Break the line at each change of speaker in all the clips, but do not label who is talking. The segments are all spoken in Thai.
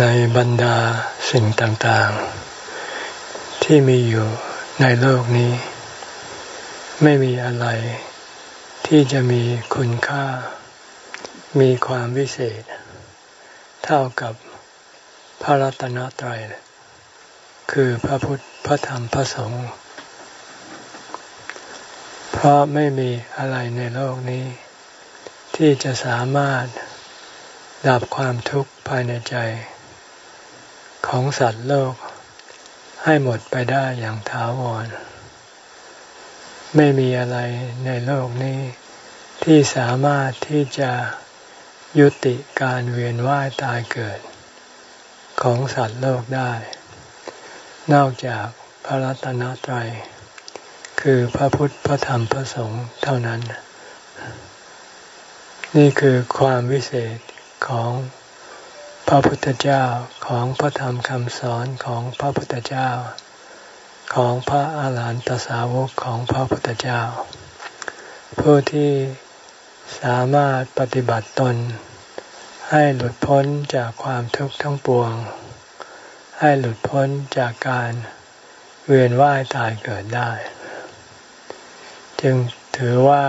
ในบรรดาสิ่งต่างๆ ที่มีอยู่ในโลกนี้ ไม่มีอะไรที่จะมีคุณค่า มีความวิเศษ เท่ากับพระรัตนตรัย คือพระพุทธ พระธรรม พระสงฆ์ เพราะไม่มีอะไรในโลกนี้ ที่จะสามารถดับความทุกข์ภายในใจ ของสัตว์โลก ให้หมดไปได้อย่างถาวร ไม่มีอะไรในโลกนี้ ที่สามารถที่จะยุติการเวียนว่ายตายเกิด ของสัตว์โลกได้ นอกจากพระรัตนตรัย คือพระพุทธพระธรรมพระสงฆ์เท่านั้น นี่คือความวิเศษของ พระพุทธเจ้าของพระธรรมคำสอนของพระพุทธเจ้า ของพระอาหารหันตสาวกของพระพุทธเจ้า ผู้ที่สามารถปฏิบัติตน ให้หลุดพ้นจากความทุกข์ทั้งปวง ให้หลุดพ้นจากการเวียนว่ายตายเกิดได้ จึงถือว่า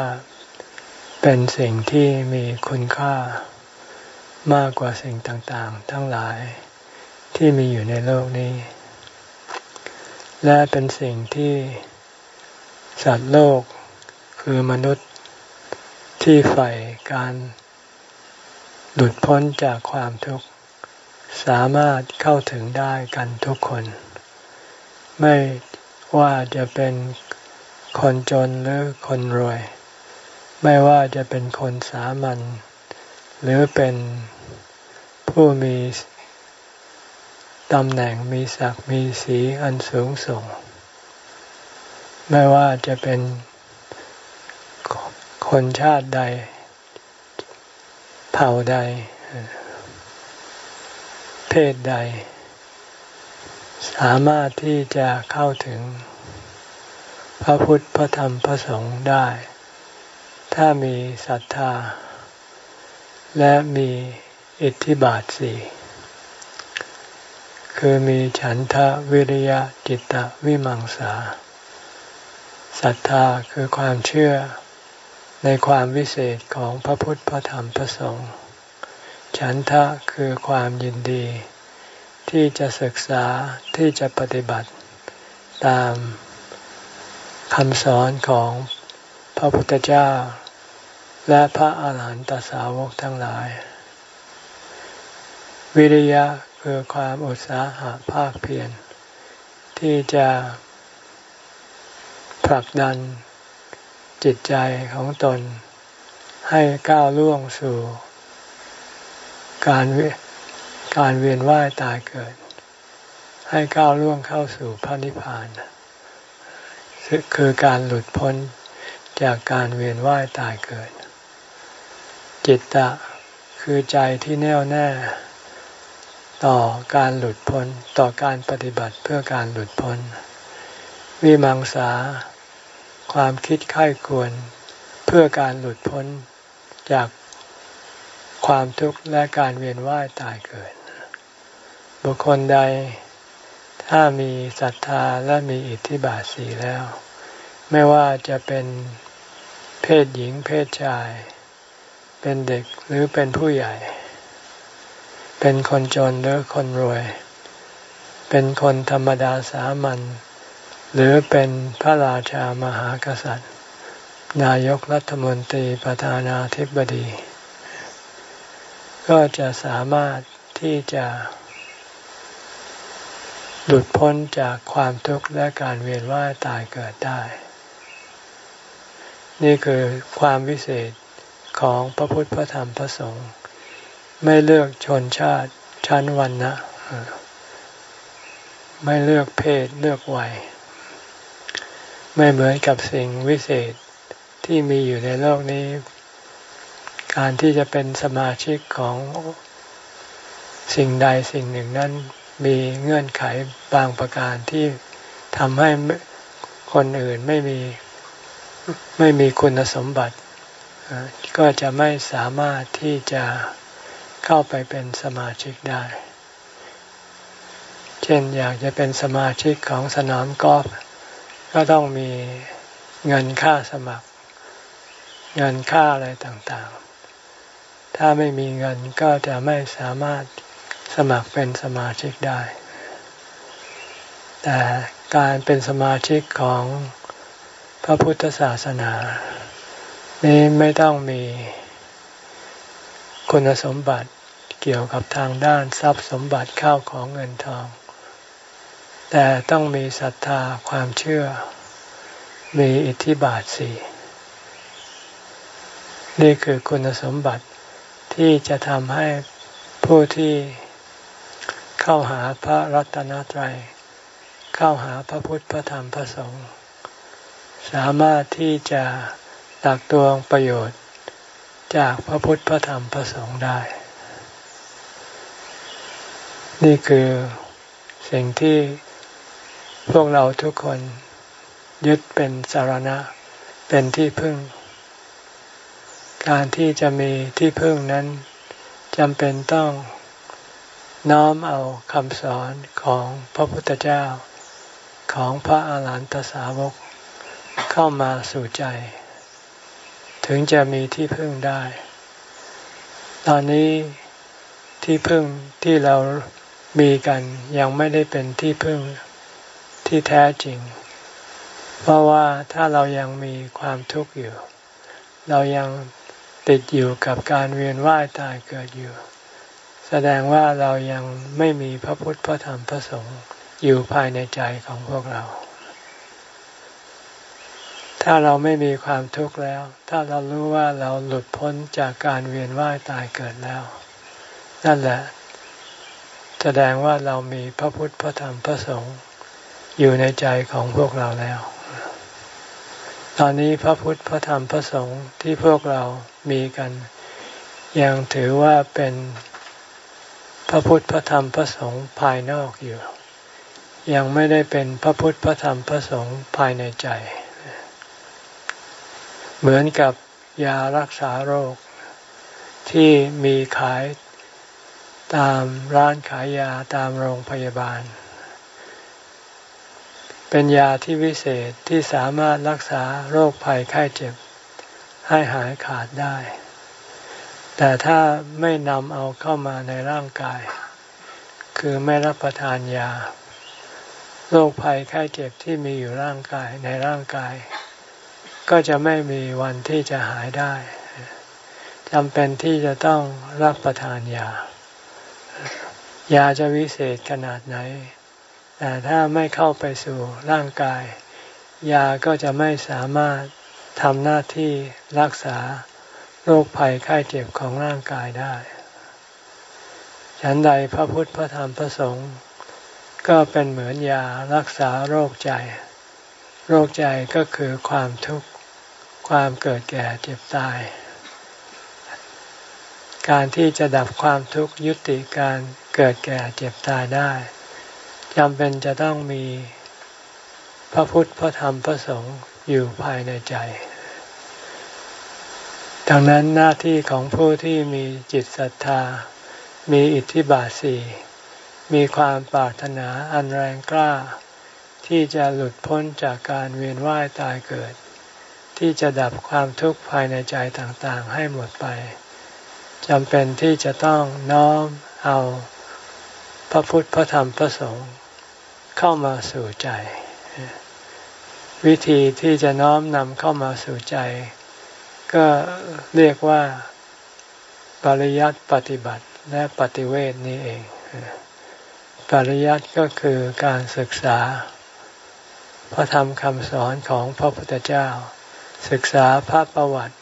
เป็นสิ่งที่มีคุณค่า มากกว่าสิ่งต่างๆ ทั้งหลายที่มีอยู่ในโลกนี้ และเป็นสิ่งที่สัตว์โลกคือมนุษย์ที่ใฝ่การหลุดพ้นจากความทุกข์ สามารถเข้าถึงได้กันทุกคน ไม่ว่าจะเป็นคนจนหรือคนรวย ไม่ว่าจะเป็นคนสามัญ หรือเป็นผู้มีตำแหน่งมีศักดิ์มีสีอันสูงส่ง ไม่ว่าจะเป็นคนชาติใด เผ่าใด เพศใด สามารถที่จะเข้าถึง พระพุทธพระธรรมพระสงฆ์ได้ ถ้ามีศรัทธา และมีอิทธิบาทสี่คือมีฉันทะวิริยะจิตตะวิมังสาศรัทธาคือความเชื่อในความวิเศษของพระพุทธพระธรรมพระสงฆ์ฉันทะคือความยินดี ที่จะศึกษาที่จะปฏิบัติ ตามคำสอนของพระพุทธเจ้า และพระอาหารหันตสาวกทั้งหลาย วิริยะคือความอุตสาหะภาคเพียรที่จะผลักดันจิตใจของตน ให้ก้าวล่วงสู่ การการเวียนว่ายตายเกิด ให้ก้าวล่วงเข้าสู่พระนิพพานคือการหลุดพ้นจากการเวียนว่ายตายเกิด จิตตะคือใจที่แน่วแน่ ต่อการหลุดพ้น ต่อการปฏิบัติเพื่อการหลุดพ้น วิมังสา ความคิดไข้ควรเพื่อการหลุดพ้นจากความทุกข์และการเวียนว่ายตายเกิด บุคคลใด ถ้ามีศรัทธาและมีอิทธิบาทสีแล้ว ไม่ว่าจะเป็นเพศหญิงเพศชาย เป็นเด็กหรือเป็นผู้ใหญ่ เป็นคนจนหรือคนรวย เป็นคนธรรมดาสามัญหรือเป็นพระราชามหากษัตริย์ นายกรัฐมนตรีประธานาธิบดี ก็จะสามารถที่จะหลุดพ้นจากความทุกข์และการเวียนว่ายตายเกิดได้ นี่คือความวิเศษ ของพระพุทธพระธรรมพระสงฆ์ไม่เลือกชนชาติชั้นวันนะไม่เลือกเพศเลือกวัย ไม่เหมือนกับสิ่งวิเศษที่มีอยู่ในโลกนี้ การที่จะเป็นสมาชิกของสิ่งใดสิ่งหนึ่งนั้นมีเงื่อนไขบางประการที่ทำให้คนอื่นไม่มีไม่มีคุณสมบัติ ก็จะไม่สามารถที่จะเข้าไปเป็นสมาชิกได้ เช่นอยากจะเป็นสมาชิกของสนามกอล์ฟก็ต้องมีเงินค่าสมัคร เงินค่าอะไรต่างๆ ถ้าไม่มีเงินก็จะไม่สามารถสมัครเป็นสมาชิกได้ แต่การเป็นสมาชิกของพระพุทธศาสนา นี้ไม่ต้องมีคุณสมบัติเกี่ยวกับทางด้านทรัพย์สมบัติข้าวของเงินทอง แต่ต้องมีศรัทธาความเชื่อ มีอิทธิบาทสี่นี่คือคุณสมบัติที่จะทำให้ผู้ที่เข้าหาพระรัตนตรัย เข้าหาพระพุทธพระธรรมพระสงฆ์สามารถที่จะ ตักตวงประโยชน์จากพระพุทธพระธรรมพระสงฆ์ได้ นี่คือสิ่งที่พวกเราทุกคนยึดเป็นสารณะ เป็นที่พึ่ง การที่จะมีที่พึ่งนั้นจำเป็นต้องน้อมเอาคำสอนของพระพุทธเจ้าของพระอาหารหันตสาวกเข้ามาสู่ใจ ถึงจะมีที่พึ่งได้ ตอนนี้ที่พึ่งที่เรามีกันยังไม่ได้เป็นที่พึ่งที่แท้จริง เพราะว่าถ้าเรายังมีความทุกข์อยู่ เรายังติดอยู่กับการเวียนว่ายตายเกิดอยู่ แสดงว่าเรายังไม่มีพระพุทธพระธรรมพระสงฆ์อยู่ภายในใจของพวกเรา ถ้าเราไม่มีความทุกข์แล้ว ถ้าเรารู้ว่าเราหลุดพ้นจากการเวียนว่ายตายเกิดแล้ว นั่นแหละ แสดงว่าเรามีพระพุทธพระธรรมพระสงฆ์อยู่ในใจของพวกเราแล้ว ตอนนี้พระพุทธพระธรรมพระสงฆ์ที่พวกเรามีกัน ยังถือว่าเป็นพระพุทธพระธรรมพระสงฆ์ภายนอกอยู่ ยังไม่ได้เป็นพระพุทธพระธรรมพระสงฆ์ภายในใจ เหมือนกับยารักษาโรค ที่มีขายตามร้านขายยาตามโรงพยาบาล เป็นยาที่วิเศษที่สามารถรักษาโรคภัยไข้เจ็บ ให้หายขาดได้ แต่ถ้าไม่นำเอาเข้ามาในร่างกาย คือไม่รับประทานยา โรคภัยไข้เจ็บที่มีอยู่ร่างกายในร่างกาย ก็จะไม่มีวันที่จะหายได้จำเป็นที่จะต้องรับประทานยา ยาจะวิเศษขนาดไหน แต่ถ้าไม่เข้าไปสู่ร่างกาย ยาก็จะไม่สามารถทำหน้าที่รักษาโรคภัยไข้เจ็บของร่างกายได้ ฉันใดพระพุทธพระธรรมพระสงฆ์ก็เป็นเหมือนยารักษาโรคใจ โรคใจก็คือความทุกข์ ความเกิดแก่เจ็บตาย การที่จะดับความทุกข์ยุติการเกิดแก่เจ็บตายได้จำเป็นจะต้องมีพระพุทธพระธรรมพระสงฆ์อยู่ภายในใจ ดังนั้นหน้าที่ของผู้ที่มีจิตศรัทธา มีอิทธิบาทสี่มีความปรารถนาอันแรงกล้า ที่จะหลุดพ้นจากการเวียนว่ายตายเกิด ที่จะดับความทุกข์ภายในใจต่างๆ ให้หมดไปจำเป็นที่จะต้องน้อมเอาพระพุทธพระธรรมพระสงฆ์เข้ามาสู่ใจ วิธีที่จะน้อมนำเข้ามาสู่ใจ ก็เรียกว่าปริยัติปฏิบัติและปฏิเวทนี้เอง ปริยัติก็คือการศึกษา พระธรรมคำสอนของพระพุทธเจ้า ศึกษาพระประวัติ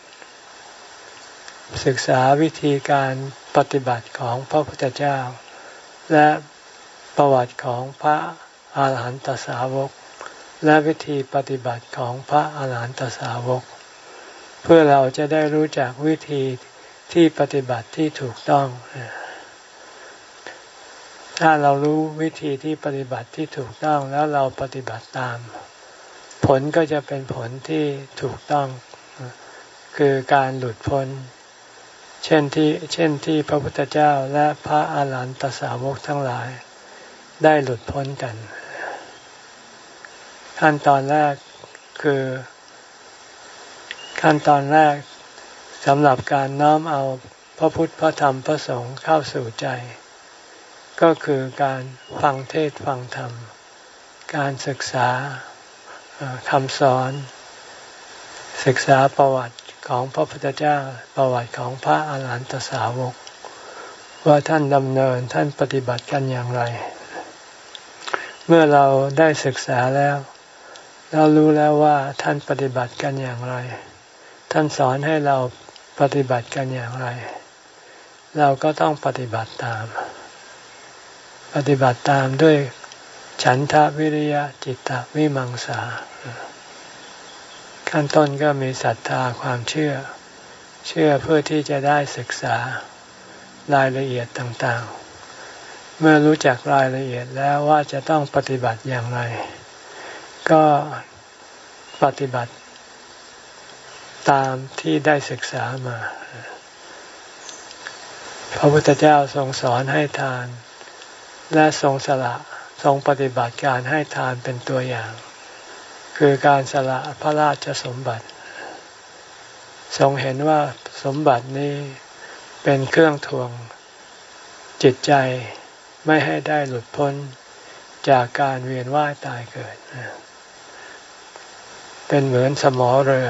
ศึกษาวิธีการปฏิบัติของพระพุทธเจ้า และประวัติของพระอาหารหันตสาวก และวิธีปฏิบัติของพระอาหารหันตสาวก เพื่อเราจะได้รู้จักวิธีที่ปฏิบัติที่ถูกต้อง ถ้าเรารู้วิธีที่ปฏิบัติที่ถูกต้องแล้วเราปฏิบัติตาม ผลก็จะเป็นผลที่ถูกต้องคือการหลุดพ้น เช่นที่เช่นที่พระพุทธเจ้าและพระอาหารหันตสาวกทั้งหลาย ได้หลุดพ้นกัน ขั้นตอนแรกคือ ขั้นตอนแรกสำหรับการน้อมเอาพระพุทธพระธรรมพระสงฆ์เข้าสู่ใจ ก็คือการฟังเทศฟังธรรม การศึกษา คำสอน ศึกษาประวัติของพระพุทธเจ้าประวัติของพระอาหารหันตสาวก ว่าท่านดำเนินท่านปฏิบัติกันอย่างไร เมื่อเราได้ศึกษาแล้ว เรารู้แล้วว่าท่านปฏิบัติกันอย่างไร ท่านสอนให้เราปฏิบัติกันอย่างไร เราก็ต้องปฏิบัติตาม ปฏิบัติตามด้วย ฉันทะวิริยะจิตตวิมังสา ขั้นต้นก็มีศรัทธาความเชื่อ เชื่อเพื่อที่จะได้ศึกษารายละเอียดต่างๆ เมื่อรู้จักรายละเอียดแล้วว่าจะต้องปฏิบัติอย่างไร ก็ปฏิบัติ ตามที่ได้ศึกษามา พระพุทธเจ้าทรงสอนให้ทาน และทรงสละ ทรงปฏิบัติการให้ทานเป็นตัวอย่าง คือการสละพระราชสมบัติ ทรงเห็นว่าสมบัตินี้เป็นเครื่องทวง จิตใจไม่ให้ได้หลุดพ้นจากการเวียนว่ายตายเกิด เป็นเหมือนสมอเรือ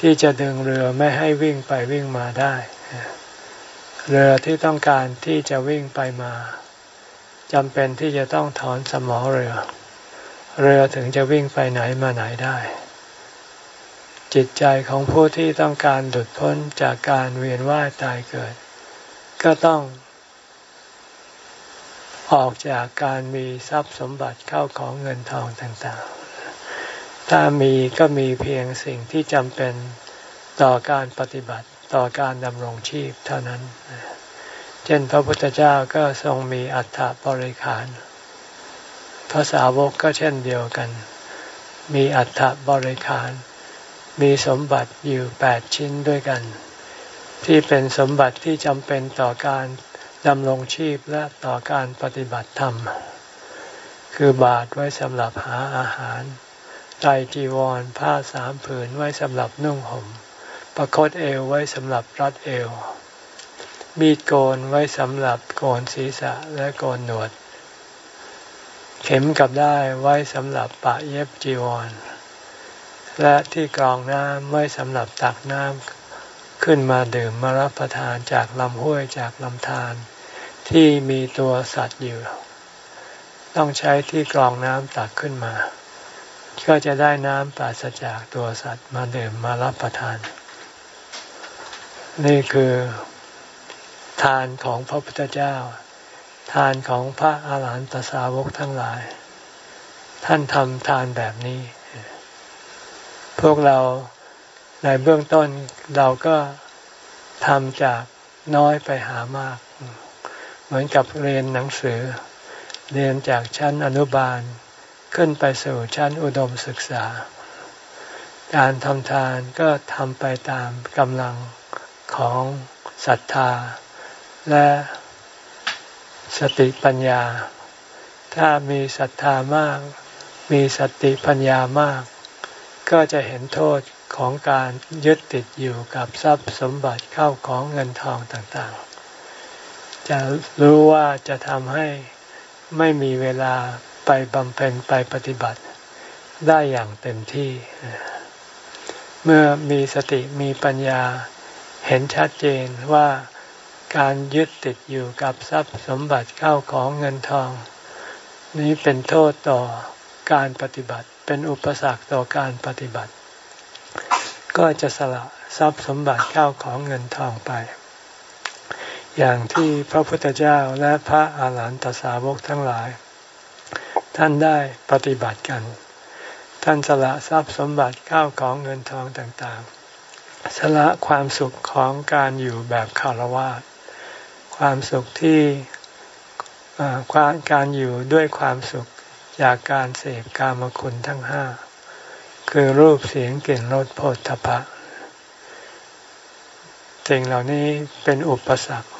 ที่จะดึงเรือไม่ให้วิ่งไปวิ่งมาได้ เรือที่ต้องการที่จะวิ่งไปมา จำเป็นที่จะต้องถอนสมอเรือ เรือถึงจะวิ่งไปไหนมาไหนได้ จิตใจของผู้ที่ต้องการหลุดพ้นจากการเวียนว่ายตายเกิด ก็ต้อง ออกจากการมีทรัพย์สมบัติเข้าของเงินทองต่างๆ ถ้ามีก็มีเพียงสิ่งที่จำเป็นต่อการปฏิบัติต่อการดำรงชีพเท่านั้น เช่นพระพุทธเจ้าก็ทรงมีอัฐบริขาร พระสาวกก็เช่นเดียวกัน มีอัฐบริขาร มีสมบัติอยู่แปดชิ้นด้วยกัน ที่เป็นสมบัติที่จำเป็นต่อการดำรงชีพและต่อการปฏิบัติธรรม คือบาทไว้สำหรับหาอาหารไตรจีวรผ้าสามผืนไว้สำหรับนุ่งห่มประคตเอวไว้สำหรับรัดเอว มีดโกนไว้สำหรับโกนศีรษะและโกนหนวด เข็มกับได้ไว้สำหรับปะเย็บจีวร และที่กรองน้ำไว้สำหรับตักน้ำขึ้นมาดื่มมารับประทานจากลำห้วยจากลำธารที่มีตัวสัตว์อยู่ ต้องใช้ที่กรองน้ำตักขึ้นมา ก็จะได้น้ำปราศจากตัวสัตว์มาดื่มมารับประทาน นี่คือ ทานของพระพุทธเจ้า ทานของพระอาหารหันตสาวกทั้งหลาย ท่านทำทานแบบนี้ พวกเราในเบื้องต้นเราก็ทำจากน้อยไปหามาก เหมือนกับเรียนหนังสือ เรียนจากชั้นอนุบาล ขึ้นไปสู่ชั้นอุดมศึกษา การทำทานก็ทำไปตามกำลังของศรัทธา และสติปัญญา ถ้ามีศรัทธามาก มีสติปัญญามาก ก็จะเห็นโทษของการยึดติดอยู่กับทรัพย์สมบัติเข้าของเงินทองต่างๆ จะรู้ว่าจะทำให้ไม่มีเวลาไปบำเพ็ญไปปฏิบัติได้อย่างเต็มที่ เมื่อมีสติมีปัญญาเห็นชัดเจนว่า การยึดติดอยู่กับทรัพย์สมบัติเข้าของเงินทอง นี้เป็นโทษต่อการปฏิบัติ เป็นอุปสรรคต่อการปฏิบัติ ก็จะสละทรัพย์สมบัติเข้าของเงินทองไป อย่างที่พระพุทธเจ้าและพระอาหารหันตสาวกทั้งหลาย ท่านได้ปฏิบัติกัน ท่านสละทรัพย์สมบัติเข้าของเงินทองต่างๆสละความสุขของการอยู่แบบคารวะ ความสุขที่ความการอยู่ด้วยความสุขจากการเสพกามคุณทั้งห้าคือรูปเสียงกลิ่นรสโผฏฐพะสิ่งเหล่านี้เป็นอุปสรรค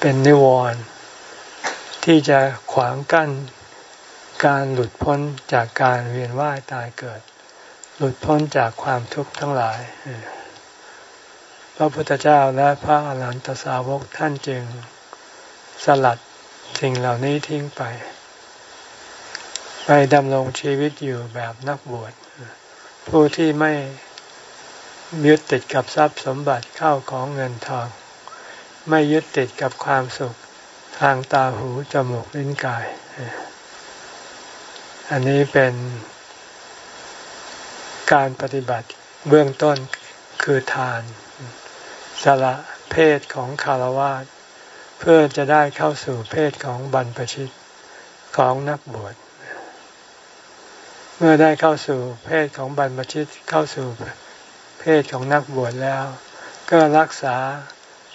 เป็นนิวรณ์ที่จะขวางกั้นการหลุดพ้นจากการเวียนว่ายตายเกิด หลุดพ้นจากความทุกข์ทั้งหลาย ระพุทธเจ้าและพระอรหันตสาวกท่านจึงสลัดสิ่งเหล่านี้ทิ้งไป ไปดำรงชีวิตอยู่แบบนักบวช ผู้ที่ไม่ยึดติดกับทรัพย์สมบัติเข้าของเงินทอง ไม่ยึดติดกับความสุขทางตาหูจมูกลิ้นกาย อันนี้เป็นการปฏิบัติเบื้องต้นคือทาน สละเพศของคารวะเพื่อจะได้เข้าสู่เพศของบรรพชิตของนักบวช เมื่อได้เข้าสู่เพศของบรรพชิตเข้าสู่เพศของนักบวชแล้ว ก็รักษา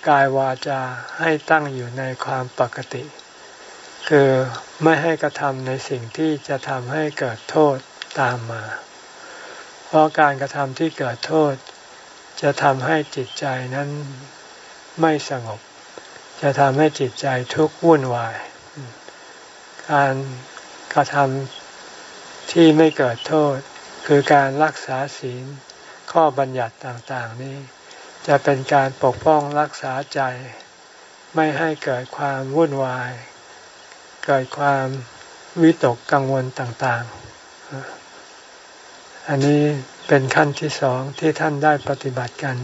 กายวาจาให้ตั้งอยู่ในความปกติ คือไม่ให้กระทำในสิ่งที่จะทำให้เกิดโทษตามมา เพราะการกระทำที่เกิดโทษ จะทำให้จิตใจนั้นไม่สงบ จะทำให้จิตใจทุกข์วุ่นวาย การกระทำที่ไม่เกิดโทษ คือการรักษาศีลข้อบัญญัติต่างๆนี้ จะเป็นการปกป้องรักษาใจ ไม่ให้เกิดความวุ่นวาย เกิดความวิตกกังวลต่างๆ อันนี้ เป็นขั้นที่สองที่ท่านได้ปฏิบัติกัน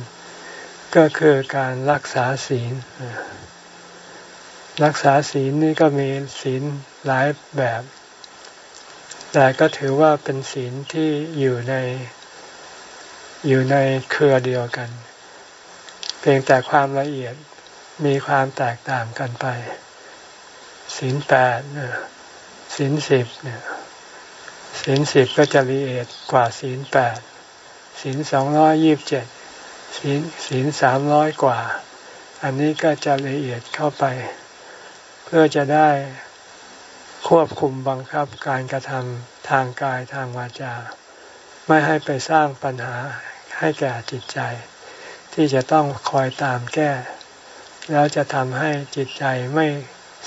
ก็คือการรักษาศีล รักษาศีลนี่ก็มีศีลหลายแบบ แต่ก็ถือว่าเป็นศีลที่อยู่ในอยู่ในเครือเดียวกัน เพียงแต่ความละเอียดมีความแตกต่างกันไปศีลแปดศีลสิบเนี่ยศีลสิบก็จะละเอียดกว่าศีลแปด ศีลสองร้อยยีิบเจ็ดศีลศีลสามร้อยกว่า อันนี้ก็จะละเอียดเข้าไป เพื่อจะได้ควบคุมบังคับการกระทำทางกายทางวาจา ไม่ให้ไปสร้างปัญหาให้แก่จิตใจ ที่จะต้องคอยตามแก้ แล้วจะทำให้จิตใจไม่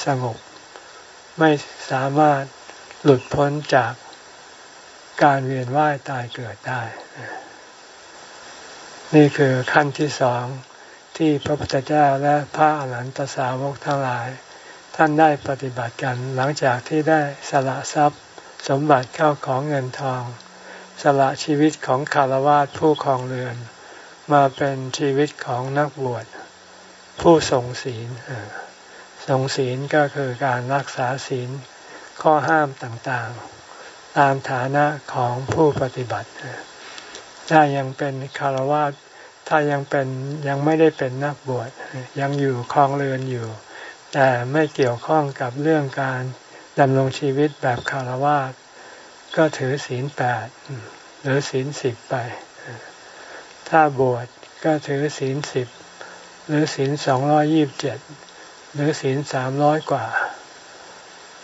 สงบ ไม่สามารถหลุดพ้นจากการเวียนว่ายตายเกิดได้ นี่คือขั้นที่สองที่พระพุทธเจ้าและพระอรหันตสาวกทั้งหลาย ท่านได้ปฏิบัติกันหลังจากที่ได้สละทรัพย์ สมบัติเข้าของเงินทอง สละชีวิตของคารวะผู้ครองเรือน มาเป็นชีวิตของนักบวช ผู้ทรงศีลทรงศีลก็คือการรักษาศีลข้อห้ามต่างๆ ตามฐานะของผู้ปฏิบัติถ้ายังเป็นคารวะ ถ้ายังเป็นยังไม่ได้เป็นนักบวชยังอยู่ครองเรือนอยู่ แต่ไม่เกี่ยวข้องกับเรื่องการดำรงชีวิตแบบคารวะก็ถือศีลแปดหรือศีลสิบไป ถ้าบวชก็ถือศีลสิบหรือศีลสองร้อยี่บเจ็ดหรือศีลสามร้อยกว่า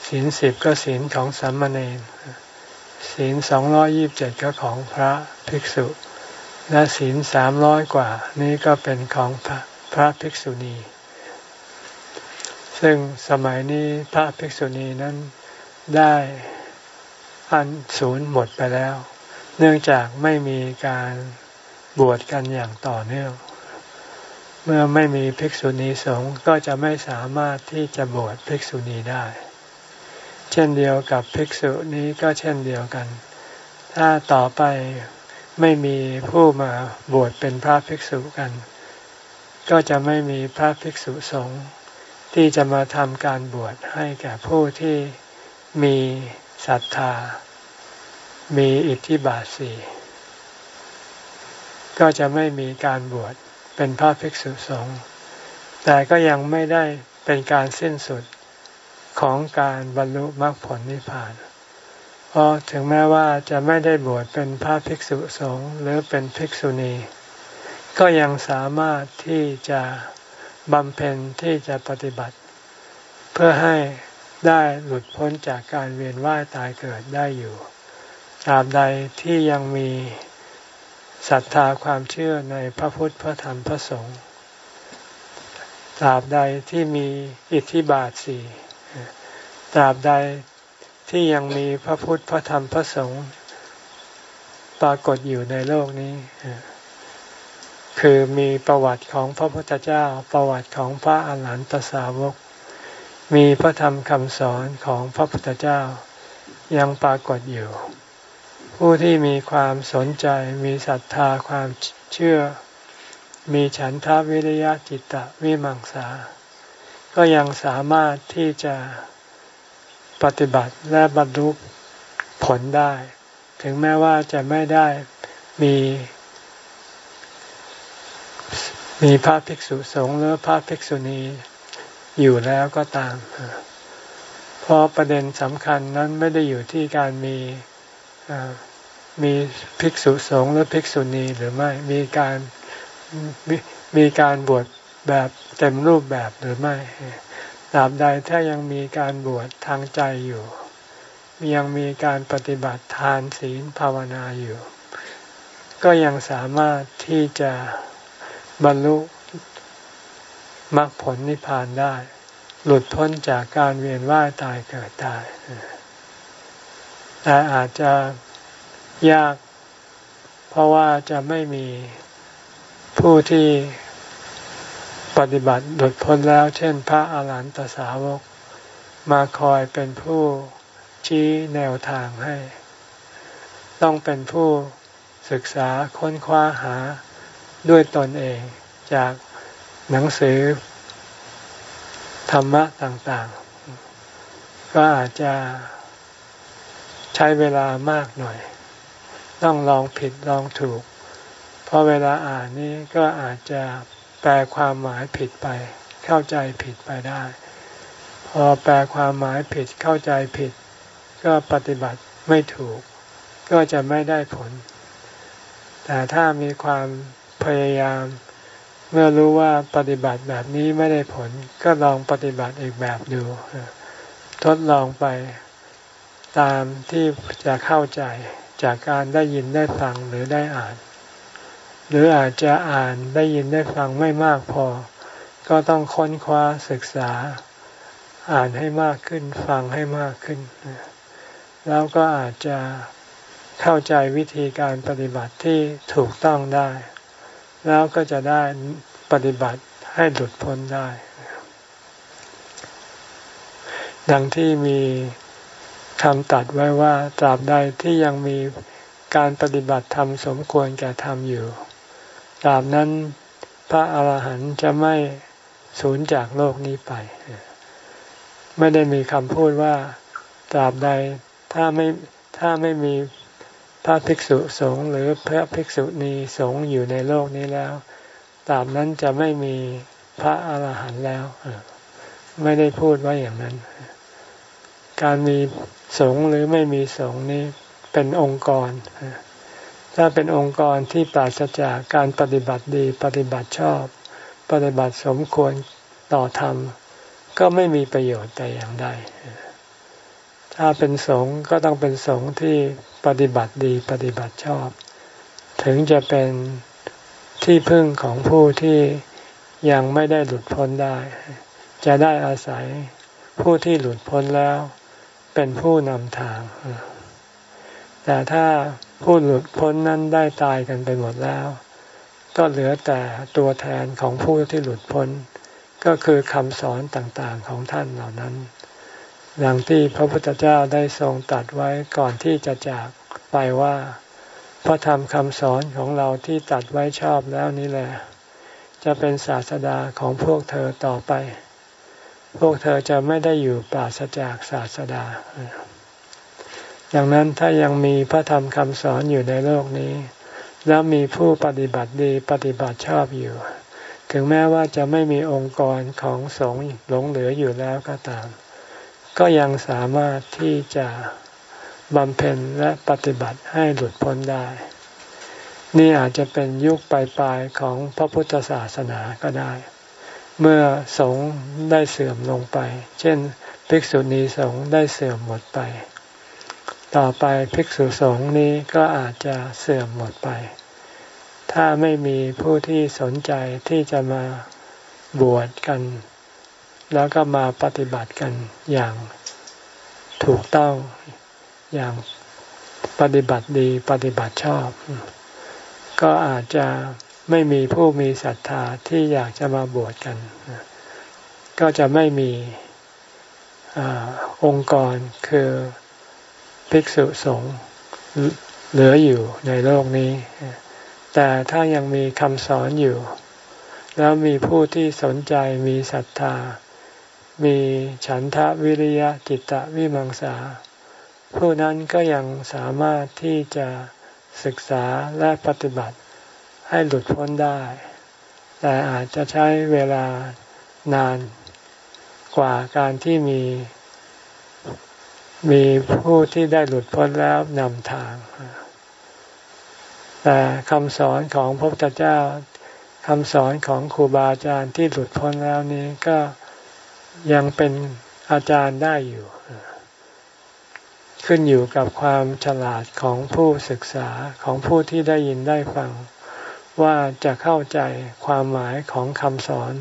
ศีลสิบก็ศีลของสัมมาเนรศีลสองร้อยี่บเจ็ดก็ของพระภิกษุ และศีลสามร้อยกว่า นี่ก็เป็นของพระพระภิกษุณี ซึ่งสมัยนี้พระภิกษุณีนั้นได้อันศูนย์หมดไปแล้ว เนื่องจากไม่มีการบวชกันอย่างต่อเนื่อง เมื่อไม่มีภิกษุณีสงฆ์ก็จะไม่สามารถที่จะบวชภิกษุณีได้ เช่นเดียวกับภิกษุนี้ก็เช่นเดียวกัน ถ้าต่อไป ไม่มีผู้มาบวชเป็นพระภิกษุกัน ก็จะไม่มีพระภิกษุสงฆ์ที่จะมาทำการบวชให้แก่ผู้ที่มีศรัทธา มีอิทธิบาทสีก็จะไม่มีการบวชเป็นพระภิกษุสงฆ์แต่ก็ยังไม่ได้เป็นการสิ้นสุดของการบรรลุมรรคผลนิพพานเเพราะถึงแม้ว่าจะไม่ได้บวชเป็นพระภิกษุสงฆ์หรือเป็นภิกษุณี ก็ยังสามารถที่จะบำเพ็ญที่จะปฏิบัติ เพื่อให้ได้หลุดพ้นจากการเวียนว่ายตายเกิดได้อยู่ตราบใดที่ยังมีศรัทธาความเชื่อในพระพุทธพระธรรมพระสงฆ์ตราบใดที่มีอิทธิบาทสี่ตราบใด ที่ยังมีพระพุทธพระธรรมพระสงฆ์ปรากฏอยู่ในโลกนี้ คือมีประวัติของพระพุทธเจ้า ประวัติของพระอาหารหันตสาวก มีพระธรรมคำสอนของพระพุทธเจ้า ยังปรากฏอยู่ ผู้ที่มีความสนใจมีศรัทธาความเชื่อ มีฉันทาวิริยะจิตตวิมังสา ก็ยังสามารถที่จะ ปฏิบัติและบรรลุผลได้ ถึงแม้ว่าจะไม่ได้มีมีพระภิกษุสงฆ์หรือพระภิกษุณีอยู่แล้วก็ตาม เพราะประเด็นสำคัญนั้นไม่ได้อยู่ที่การมีมีภิกษุสงฆ์หรือภิกษุณีหรือไม่มีการมมีการบวชแบบเต็มรูปแบบหรือไม่ ตราบใดถ้ายังมีการบวชทางใจอยู่ ยังมีการปฏิบัติทานศีลภาวนาอยู่ ก็ยังสามารถที่จะบรรลุมรรคผลนิพพานได้ หลุดพ้นจากการเวียนว่ายตายเกิดได้แต่อาจจะยาก เพราะว่าจะไม่มีผู้ที่ ปฏิบัติหลุดพ้นแล้ว เช่น พระอาหารหันตสาวก มาคอยเป็นผู้ชี้แนวทางให้ ต้องเป็นผู้ศึกษาค้นคว้าหาด้วยตนเองจากหนังสือ ธรรมะต่างๆ ก็อาจจะใช้เวลามากหน่อย ต้องลองผิดลองถูก เพราะเวลาอ่านนี้ก็อาจจะ แปลความหมายผิดไป เข้าใจผิดไปได้ พอแปลความหมายผิดเข้าใจผิด ก็ปฏิบัติไม่ถูก ก็จะไม่ได้ผล แต่ถ้ามีความพยายาม เมื่อรู้ว่าปฏิบัติแบบนี้ไม่ได้ผล ก็ลองปฏิบัติอีกแบบดู ทดลองไปตามที่จะเข้าใจจากการได้ยินได้ฟังหรือได้อ่าน หรืออาจจะอ่านได้ยินได้ฟังไม่มากพอ ก็ต้องค้นคว้าศึกษา อ่านให้มากขึ้นฟังให้มากขึ้น แล้วก็อาจจะเข้าใจวิธีการปฏิบัติที่ถูกต้องได้ แล้วก็จะได้ปฏิบัติให้หลุดพ้นได้ ดังที่มีคำตัดไว้ว่าตราบใดที่ยังมีการปฏิบัติธรรมสมควรแก่ธรรมอยู่ ตราบนั้นพระอาหารหันต์จะไม่สูญจากโลกนี้ไป ไม่ได้มีคำพูดว่าตราบใดถ้าไม่ถ้าไม่มีพระภิกษุสงฆ์หรือพระภิกษุณีสงฆ์อยู่ในโลกนี้แล้วตราบนั้นจะไม่มีพระอาหารหันต์แล้วไม่ได้พูดว่าอย่างนั้น การมีสงฆ์หรือไม่มีสงฆ์นี้เป็นองค์กร ถ้าเป็นองค์กรที่ปราศจากการปฏิบัติดีปฏิบัติชอบ ปฏิบัติสมควรต่อธรรม ก็ไม่มีประโยชน์แต่อย่างใดถ้าเป็นสงฆ์ก็ต้องเป็นสงฆ์ที่ปฏิบัติดีปฏิบัติชอบ ถึงจะเป็นที่พึ่งของผู้ที่ยังไม่ได้หลุดพ้นได้ จะได้อาศัยผู้ที่หลุดพ้นแล้วเป็นผู้นำทาง แต่ถ้า ผู้หลุดพ้นนั้นได้ตายกันไปหมดแล้ว ก็เหลือแต่ตัวแทนของผู้ที่หลุดพ้น ก็คือคำสอนต่างๆของท่านเหล่านั้นดังที่พระพุทธเจ้าได้ทรงตัดไว้ก่อนที่จะจากไปว่า พระธรรมคำสอนของเราที่ตัดไว้ชอบแล้วนี่แหละ จะเป็นศาสดาของพวกเธอต่อไป พวกเธอจะไม่ได้อยู่ปราศจากศาสดา ดังนั้นถ้ายังมีพระธรรมคำสอนอยู่ในโลกนี้ แล้วมีผู้ปฏิบัติดีปฏิบัติชอบอยู่ ถึงแม้ว่าจะไม่มีองค์กรของสงฆ์หลงเหลืออยู่แล้วก็ตาม ก็ยังสามารถที่จะบำเพ็ญและปฏิบัติให้หลุดพ้นได้ นี่อาจจะเป็นยุคปลายๆของพระพุทธศาสนาก็ได้ เมื่อสงฆ์ได้เสื่อมลงไป เช่น ภิกษุณีสงฆ์ได้เสื่อมหมดไป ต่อไปภิกษุสงฆ์นี้ก็อาจจะเสื่อมหมดไป ถ้าไม่มีผู้ที่สนใจที่จะมาบวชกัน แล้วก็มาปฏิบัติกันอย่างถูกต้องอย่างปฏิบัติดีปฏิบัติชอบ ก็อาจจะไม่มีผู้มีศรัทธาที่อยากจะมาบวชกัน ก็จะไม่มีอองค์กรคือ ภิกษุสงฆ์เหลืออยู่ในโลกนี้ แต่ถ้ายังมีคำสอนอยู่ แล้วมีผู้ที่สนใจมีศรัทธา มีฉันทะวิริยะจิตตะวิมังสา ผู้นั้นก็ยังสามารถที่จะศึกษาและปฏิบัติให้หลุดพ้นได้ แต่อาจจะใช้เวลานานกว่าการที่มี มีผู้ที่ได้หลุดพ้นแล้วนำทาง แต่คำสอนของพระพุทธเจ้าคำสอนของครูบาอาจารย์ที่หลุดพ้นแล้วนี้ก็ยังเป็นอาจารย์ได้อยู่ ขึ้นอยู่กับความฉลาดของผู้ศึกษาของผู้ที่ได้ยินได้ฟัง ว่าจะเข้าใจความหมายของคำสอน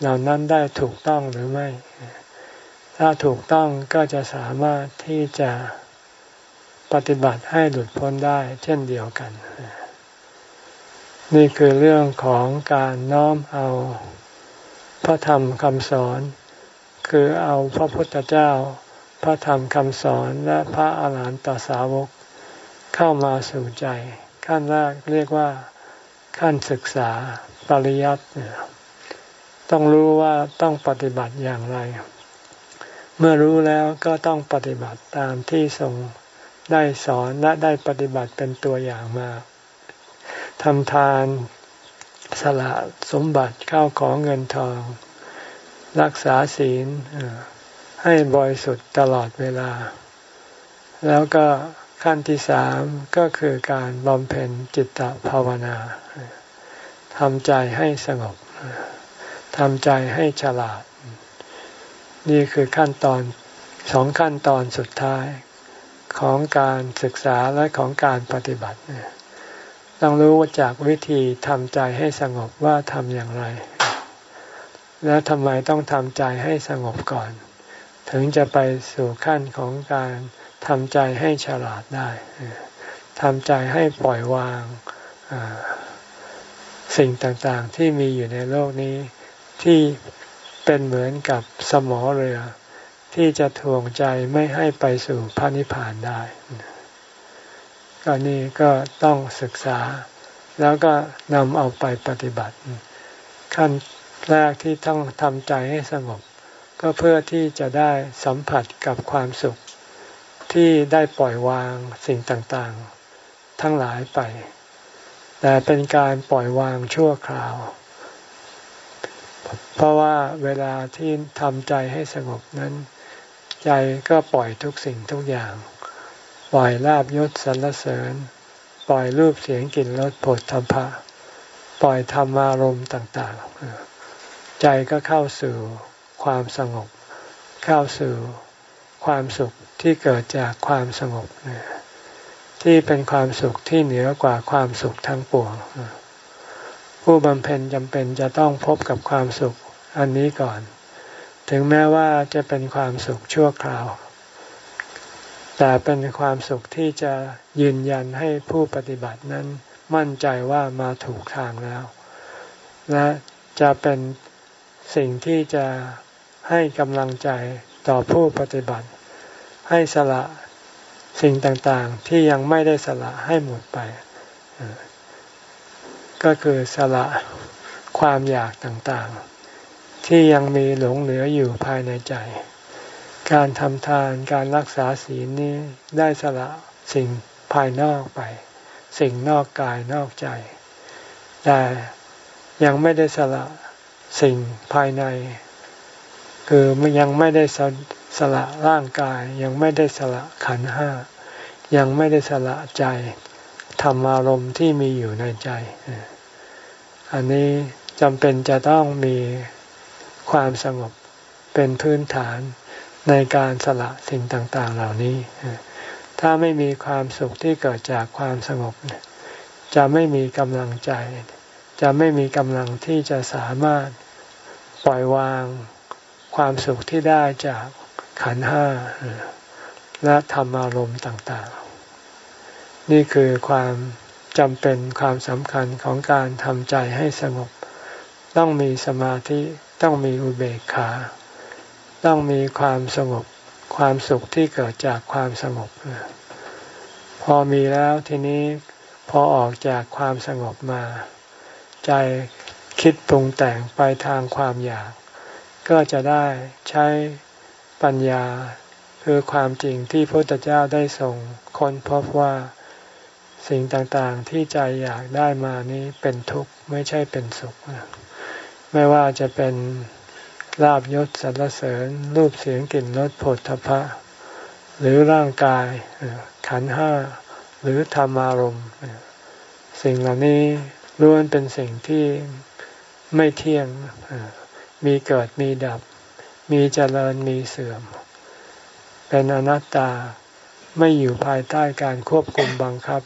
เหล่านั้นได้ถูกต้องหรือไม่ ถ้าถูกต้องก็จะสามารถที่จะปฏิบัติให้หลุดพ้นได้เช่นเดียวกัน นี่คือเรื่องของการน้อมเอาพระธรรมคำสอน คือเอาพระพุทธเจ้า พระธรรมคำสอนและพระอาหารหันตสาวก เข้ามาสู่ใจ ขั้นแรกเรียกว่าขั้นศึกษาปริยัติต้องรู้ว่าต้องปฏิบัติอย่างไร เมื่อรู้แล้วก็ต้องปฏิบัติตามที่ทรงได้สอนและได้ปฏิบัติเป็นตัวอย่างมาทำทานสละสมบัติเข้าของเงินทอง รักษาศีลให้บริสุทธิ์ตลอดเวลา แล้วก็ขั้นที่สามก็คือการบำเพ็ญจิตตภาวนาทำใจให้สงบทำใจให้ฉลาด นี่คือขั้นตอนสองขั้นตอนสุดท้ายของการศึกษาและของการปฏิบัติ ต้องรู้จากวิธีทำใจให้สงบว่าทำอย่างไร แล้วทำไมต้องทำใจให้สงบก่อน ถึงจะไปสู่ขั้นของการทำใจให้ฉลาดได้ทำใจให้ปล่อยวางสิ่งต่างๆที่มีอยู่ในโลกนี้ที่ เป็นเหมือนกับสมอเรือ ที่จะถ่วงใจไม่ให้ไปสู่พระนิพพานได้ ก็นี่ก็ต้องศึกษา แล้วก็นำเอาไปปฏิบัติ ขั้นแรกที่ต้องทำใจให้สงบ ก็เพื่อที่จะได้สัมผัสกับความสุข ที่ได้ปล่อยวางสิ่งต่างๆ ทั้งหลายไป แต่เป็นการปล่อยวางชั่วคราว เพราะว่าเวลาที่ทำใจให้สงบนั้น ใจก็ปล่อยทุกสิ่งทุกอย่าง ปล่อยลาบยศสรรเสริญ ปล่อยรูปเสียงกลิ่นรสผลธรรมะปล่อยธรรมารมณ์ต่างๆ ใจก็เข้าสู่ความสงบ เข้าสู่ความสุขที่เกิดจากความสงบที่เป็นความสุขที่เหนือกว่าความสุขทั้งปวง ผู้บำเพ็ญจำเป็นจะต้องพบกับความสุขอันนี้ก่อน ถึงแม้ว่าจะเป็นความสุขชั่วคราว แต่เป็นความสุขที่จะยืนยันให้ผู้ปฏิบัตินั้นมั่นใจว่ามาถูกทางแล้ว และจะเป็นสิ่งที่จะให้กำลังใจต่อผู้ปฏิบัติ ให้สละสิ่งต่างๆที่ยังไม่ได้สละให้หมดไป ก็คือสละความอยากต่างๆ ที่ยังมีหลงเหลืออยู่ภายในใจ การทำทานการรักษาศีลนี้ได้สละสิ่งภายนอกไป สิ่งนอกกายนอกใจ แต่ยังไม่ได้สละสิ่งภายใน คือยังไม่ได้สสละร่างกาย ยังไม่ได้สละขันห้ายังไม่ได้สละใจ ธรรมารมณ์ที่มีอยู่ในใจ อันนี้จำเป็นจะต้องมีความสงบเป็นพื้นฐานในการสละสิ่งต่าง ๆ เหล่านี้ ถ้าไม่มีความสุขที่เกิดจากความสงบ จะไม่มีกำลังใจ จะไม่มีกำลังที่จะสามารถปล่อยวางความสุขที่ได้จากขันห้าและธรรมารมณ์ต่าง ๆ นี่คือความจำเป็นความสำคัญของการทำใจให้สงบ ต้องมีสมาธิต้องมีอุเบกขา ต้องมีความสงบ ความสุขที่เกิดจากความสงบ พอมีแล้วทีนี้พอออกจากความสงบมา ใจคิดปรุงแต่งไปทางความอยาก ก็จะได้ใช้ปัญญา คือความจริงที่พระพุทธเจ้าได้ส่งคนพบว่า สิ่งต่างๆที่ใจอยากได้มานี้เป็นทุกข์ไม่ใช่เป็นสุข ไม่ว่าจะเป็นลาบยศสรรเสริญรูปเสียงกลิ่นรสผลทพะ หรือร่างกายขันห้าหรือธรรมารมณ์สิ่งเหล่านี้ล้วนเป็นสิ่งที่ไม่เที่ยงมีเกิดมีดับ มีเจริญมีเสื่อม เป็นอนัตตาไม่อยู่ภายใต้การควบคุมบังคับ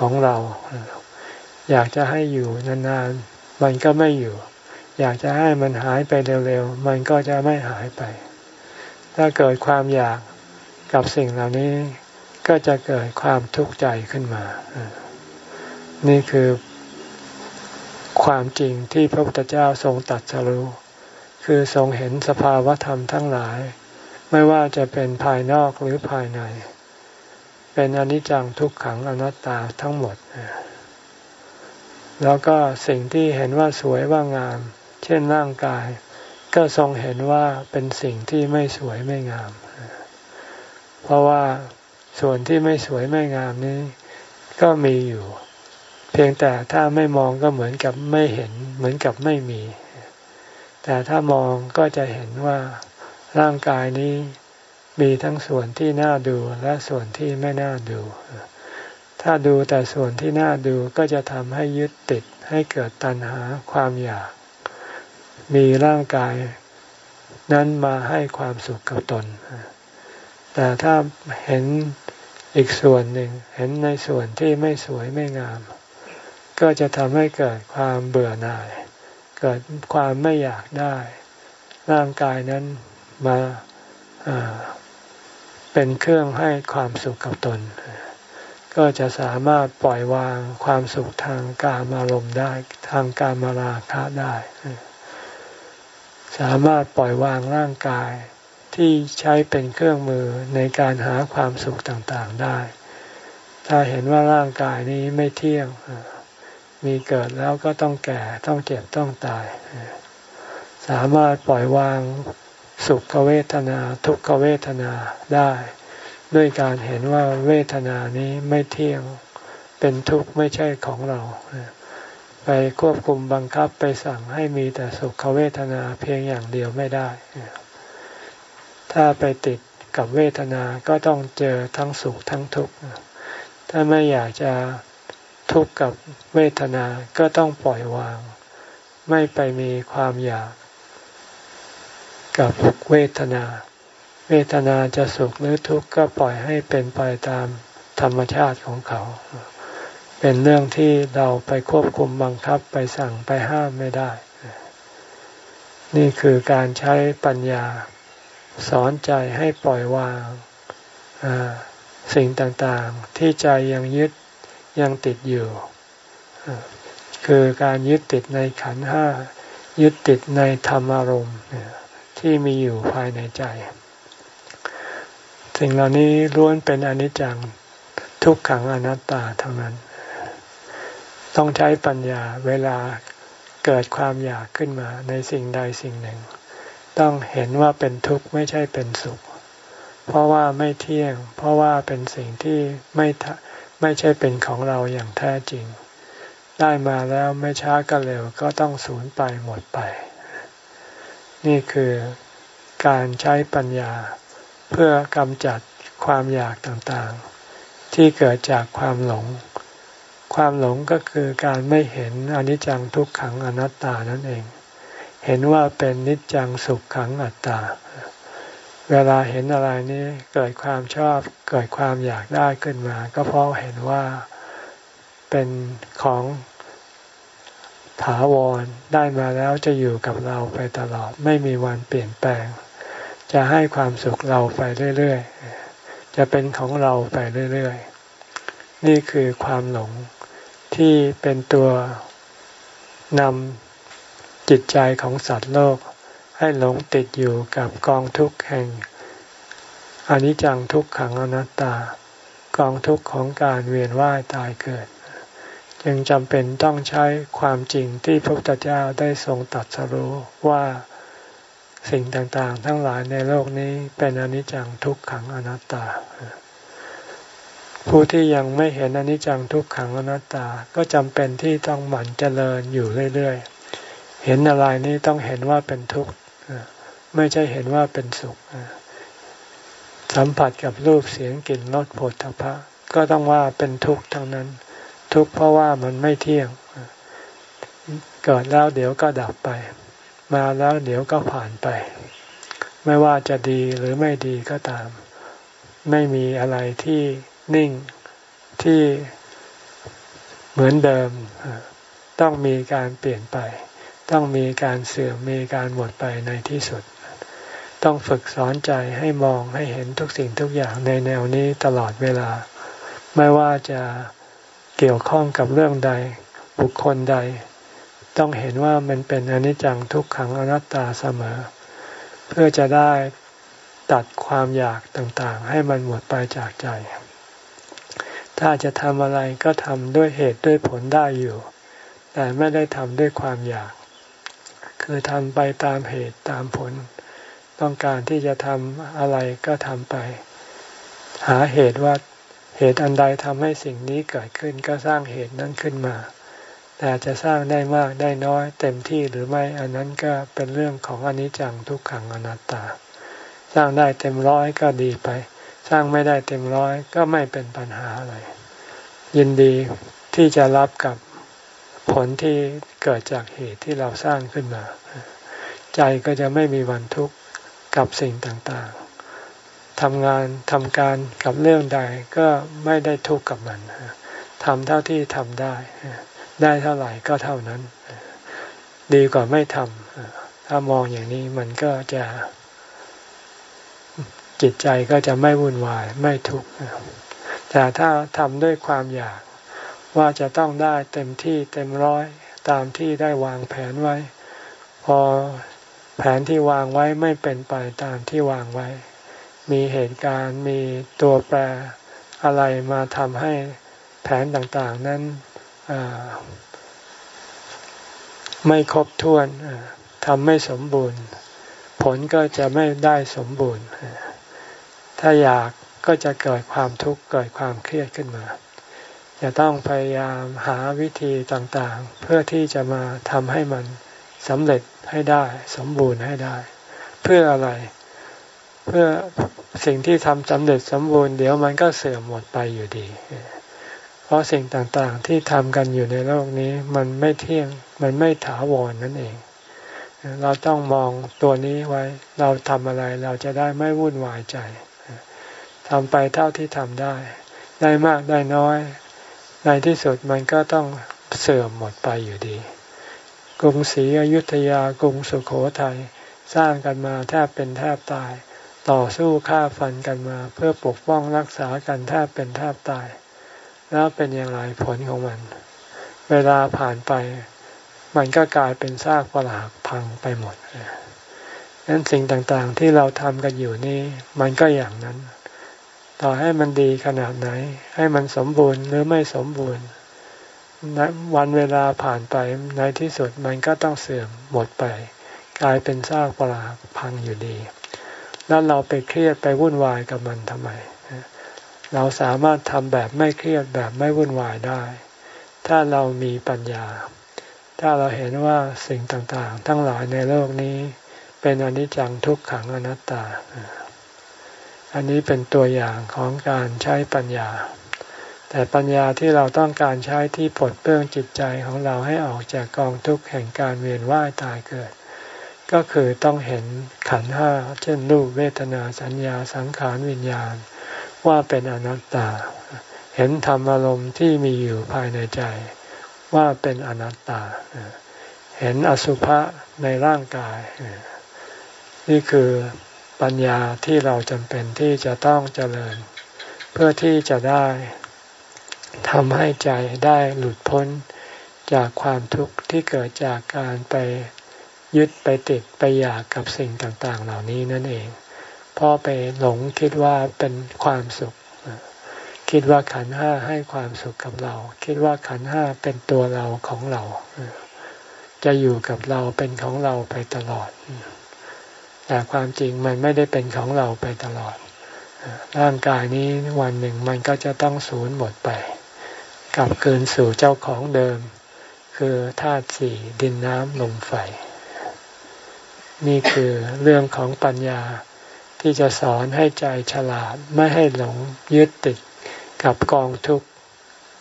ของเรา อยากจะให้อยู่นานๆ มันก็ไม่อยู่ อยากจะให้มันหายไปเร็วๆ มันก็จะไม่หายไป ถ้าเกิดความอยากกับสิ่งเหล่านี้ก็จะเกิดความทุกข์ใจขึ้นมา นี่คือความจริงที่พระพุทธเจ้าทรงตัดสรู้ คือทรงเห็นสภาวธรรมทั้งหลาย ไม่ว่าจะเป็นภายนอกหรือภายใน เป็นอนิจจังทุกขังอนัตตาทั้งหมด แล้วก็สิ่งที่เห็นว่าสวยว่างาม เช่นร่างกาย ก็ทรงเห็นว่าเป็นสิ่งที่ไม่สวยไม่งาม เพราะว่าส่วนที่ไม่สวยไม่งามนี้ ก็มีอยู่ เพียงแต่ถ้าไม่มองก็เหมือนกับไม่เห็น เหมือนกับไม่มี แต่ถ้ามองก็จะเห็นว่าร่างกายนี้ มีทั้งส่วนที่น่าดูและส่วนที่ไม่น่าดู ถ้าดูแต่ส่วนที่น่าดูก็จะทำให้ยึดติดให้เกิดตัณหาความอยาก มีร่างกายนั้นมาให้ความสุขกับตน แต่ถ้าเห็นอีกส่วนหนึ่งเห็นในส่วนที่ไม่สวยไม่งาม ก็จะทำให้เกิดความเบื่อหน่าย เกิดความไม่อยากได้ ร่างกายนั้นมา เป็นเครื่องให้ความสุขกับตน ก็จะสามารถปล่อยวางความสุขทางกามารมณ์ได้ทางการมาราคะได้ สามารถปล่อยวางร่างกายที่ใช้เป็นเครื่องมือในการหาความสุขต่างๆได้ ถ้าเห็นว่าร่างกายนี้ไม่เที่ยง มีเกิดแล้วก็ต้องแก่ ต้องเจ็บ ต้องตาย สามารถปล่อยวาง สุขเวทนาทุกขเวทนาได้ ด้วยการเห็นว่าเวทนานี้ไม่เที่ยงเป็นทุกข์ไม่ใช่ของเรา ไปควบคุมบังคับไปสั่งให้มีแต่สุขเวทนาเพียงอย่างเดียวไม่ได้ ถ้าไปติดกับเวทนาก็ต้องเจอทั้งสุขทั้งทุกข์ถ้าไม่อยากจะทุกข์กับเวทนาก็ต้องปล่อยวาง ไม่ไปมีความอยาก กับเวทนา เวทนาจะสุขหรือทุกข์ก็ปล่อยให้เป็นไปตามธรรมชาติของเขา เป็นเรื่องที่เราไปควบคุมบังคับไปสั่งไปห้ามไม่ได้ นี่คือการใช้ปัญญา สอนใจให้ปล่อยวางสิ่งต่างๆ ที่ใจยังยึดยังติดอยู่ คือการยึดติดในขันห้ายึดติดในธรรมารมณ์ ที่มีอยู่ภายในใจ สิ่งเหล่านี้ล้วนเป็นอนิจจังทุกขังอนัตตาทั้งนั้น ต้องใช้ปัญญาเวลาเกิดความอยากขึ้นมาในสิ่งใดสิ่งหนึ่ง ต้องเห็นว่าเป็นทุกข์ไม่ใช่เป็นสุข เพราะว่าไม่เที่ยง เพราะว่าเป็นสิ่งที่ไม่ไม่ใช่เป็นของเราอย่างแท้จริง ได้มาแล้วไม่ช้าก็เร็วก็ต้องสูญไปหมดไป นี่คือการใช้ปัญญาเพื่อกำจัดความอยากต่างๆ ที่เกิดจากความหลง ความหลงก็คือการไม่เห็นอนิจจังทุกขังอนัตตานั่นเอง เห็นว่าเป็นนิจจังสุขขังอัตตา เวลาเห็นอะไรนี้เกิดความชอบเกิดความอยากได้ขึ้นมา ก็เพราะเห็นว่าเป็นของ ถาวรได้มาแล้วจะอยู่กับเราไปตลอด ไม่มีวันเปลี่ยนแปลง จะให้ความสุขเราไปเรื่อยๆ จะเป็นของเราไปเรื่อยๆ นี่คือความหลงที่เป็นตัวนำจิตใจของสัตว์โลก ให้หลงติดอยู่กับกองทุกข์แห่งอนิจจังทุกขังอนัตตา กองทุกข์ของการเวียนว่ายตายเกิด จึงจำเป็นต้องใช้ความจริงที่พระพุทธเจ้าได้ทรงตัดสรู้ว่าสิ่งต่างๆ ทั้งหลายในโลกนี้เป็นอนิจจังทุกขังอนัตตา ผู้ที่ยังไม่เห็นอนิจจังทุกขังอนัตตาก็จำเป็นที่ต้องหมั่นเจริญอยู่เรื่อยๆ เห็นอะไรนี้ต้องเห็นว่าเป็นทุกข์ไม่ใช่เห็นว่าเป็นสุข สัมผัสกับรูปเสียงกลิ่นรสผลทพะก็ต้องว่าเป็นทุกข์ทั้งนั้น ทุกข์เพราะว่ามันไม่เที่ยง เกิดแล้วเดี๋ยวก็ดับไป มาแล้วเดี๋ยวก็ผ่านไป ไม่ว่าจะดีหรือไม่ดีก็ตาม ไม่มีอะไรที่นิ่งที่เหมือนเดิม ต้องมีการเปลี่ยนไป ต้องมีการเสื่อมมีการหมดไปในที่สุด ต้องฝึกสอนใจให้มองให้เห็นทุกสิ่งทุกอย่างในแนวนี้ตลอดเวลา ไม่ว่าจะ เกี่ยวข้องกับเรื่องใด บุคคลใด ต้องเห็นว่ามันเป็นอนิจจังทุกขังอนัตตาเสมอ เพื่อจะได้ตัดความอยากต่างๆ ให้มันหมดไปจากใจ ถ้าจะทำอะไรก็ทำด้วยเหตุด้วยผลได้อยู่ แต่ไม่ได้ทำด้วยความอยาก คือทำไปตามเหตุตามผล ต้องการที่จะทำอะไรก็ทำไป หาเหตุว่า เหตุอันใดทำให้สิ่งนี้เกิดขึ้นก็สร้างเหตุนั้นขึ้นมา แต่จะสร้างได้มากได้น้อยเต็มที่หรือไม่อันนั้นก็เป็นเรื่องของอนิจจังทุกขังอนัตตา สร้างได้เต็มร้อยก็ดีไป สร้างไม่ได้เต็มร้อยก็ไม่เป็นปัญหาอะไร ยินดีที่จะรับกับผลที่เกิดจากเหตุที่เราสร้างขึ้นมา ใจก็จะไม่มีวันทุกข์กับสิ่งต่าง ทำงานทำการกับเรื่องใดก็ไม่ได้ทุกข์กับมันทำเท่าที่ทำได้ ได้เท่าไหร่ก็เท่านั้น ดีกว่าไม่ทำถ้ามองอย่างนี้มันก็จะจิตใจก็จะไม่วุ่นวายไม่ทุกข์แต่ถ้าทำด้วยความอยากว่าจะต้องได้เต็มที่เต็มร้อยตามที่ได้วางแผนไว้ พอแผนที่วางไว้ไม่เป็นไปตามที่วางไว้ มีเหตุการณ์มีตัวแปรอะไรมาทำให้แผนต่างๆ นั้นไม่ครบถ้วนทำไม่สมบูรณ์ ผลก็จะไม่ได้สมบูรณ์ ถ้าอยากก็จะเกิดความทุกข์เกิดความเครียดขึ้นมาจะต้องพยายามหาวิธีต่างๆ เพื่อที่จะมาทำให้มันสำเร็จให้ได้ สมบูรณ์ให้ได้ เพื่ออะไร เพื่อสิ่งที่ทำสำเร็จสมบูรณ์เดี๋ยวมันก็เสื่อมหมดไปอยู่ดี เพราะสิ่งต่างๆที่ทำกันอยู่ในโลกนี้มันไม่เที่ยงมันไม่ถาวรนนั่นเอง เราต้องมองตัวนี้ไว้ เราทำอะไรเราจะได้ไม่วุ่นวายใจทำไปเท่าที่ทำได้ ได้มากได้น้อย ในที่สุดมันก็ต้องเสื่อมหมดไปอยู่ดี กรุงศรีอยุธยากรุงสุขโขทัยสร้างกันมาแทบเป็นแทบตาย ต่อสู้ฆ่าฟันกันมา เพื่อปกป้องรักษากันแทบเป็นแทบตาย แล้วเป็นอย่างไรผลของมัน เวลาผ่านไป มันก็กลายเป็นซากปรักพังไปหมดนั้นสิ่งต่างๆที่เราทำกันอยู่นี่มันก็อย่างนั้น ต่อให้มันดีขนาดไหน ให้มันสมบูรณ์หรือไม่สมบูรณ์วันเวลาผ่านไปในที่สุดมันก็ต้องเสื่อมหมดไป กลายเป็นซากปรักพังอยู่ดี แล้วเราไปเครียดไปวุ่นวายกับมันทำไม เราสามารถทำแบบไม่เครียดแบบไม่วุ่นวายได้ ถ้าเรามีปัญญา ถ้าเราเห็นว่าสิ่งต่างๆ ทั้งหลายในโลกนี้ เป็นอนิจจังทุกขังอนัตตา อันนี้เป็นตัวอย่างของการใช้ปัญญา แต่ปัญญาที่เราต้องการใช้ที่ปลดเปลื้องจิตใจของเราให้ออกจากกองทุกข์แห่งการเวียนว่ายตายเกิด ก็คือต้องเห็นขันห้าเช่นรูปเวทนาสัญญาสังขารวิญญาณ ว่าเป็นอนัตตา เห็นธรรมอารมณ์ที่มีอยู่ภายในใจว่าเป็นอนัตตา เห็นอสุภะในร่างกาย นี่คือปัญญาที่เราจำเป็นที่จะต้องเจริญ เพื่อที่จะได้ทำให้ใจได้หลุดพ้นจากความทุกข์ที่เกิดจากการไป ยึดไปติดไปอยากกับสิ่งต่างๆ เหล่านี้นั่นเองพ่อไปหลงคิดว่าเป็นความสุข คิดว่าขันห้าให้ความสุขกับเรา คิดว่าขันห้าเป็นตัวเราของเรา จะอยู่กับเราเป็นของเราไปตลอด แต่ความจริงมันไม่ได้เป็นของเราไปตลอด ร่างกายนี้วันหนึ่งมันก็จะต้องสูญหมดไป กลับคืนสู่เจ้าของเดิม คือธาตุสี่ดินน้ำลมไฟ นี่คือเรื่องของปัญญาที่จะสอนให้ใจฉลาดไม่ให้หลงยึดติดกับกองทุกข์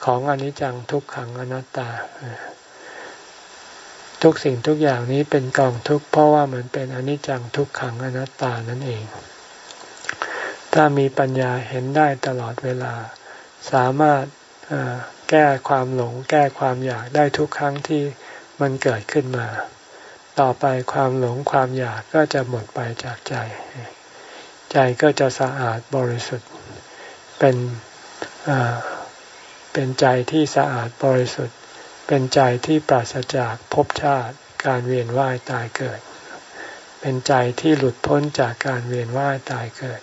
ของอนิจจังทุกขังอนัตตา ทุกสิ่งทุกอย่างนี้เป็นกองทุกข์เพราะว่ามันเป็นอนิจจังทุกขังอนัตตานั่นเอง ถ้ามีปัญญาเห็นได้ตลอดเวลา สามารถแก้ความหลง แก้ความอยากได้ทุกครั้งที่มันเกิดขึ้นมา ต่อไปความหลงความอยากก็จะหมดไปจากใจ ใจก็จะสะอาดบริสุทธิ์ เป็นเป็นใจที่สะอาดบริสุทธิ์ เป็นใจที่ปราศจากภพชาติการเวียนว่ายตายเกิด เป็นใจที่หลุดพ้นจากการเวียนว่ายตายเกิด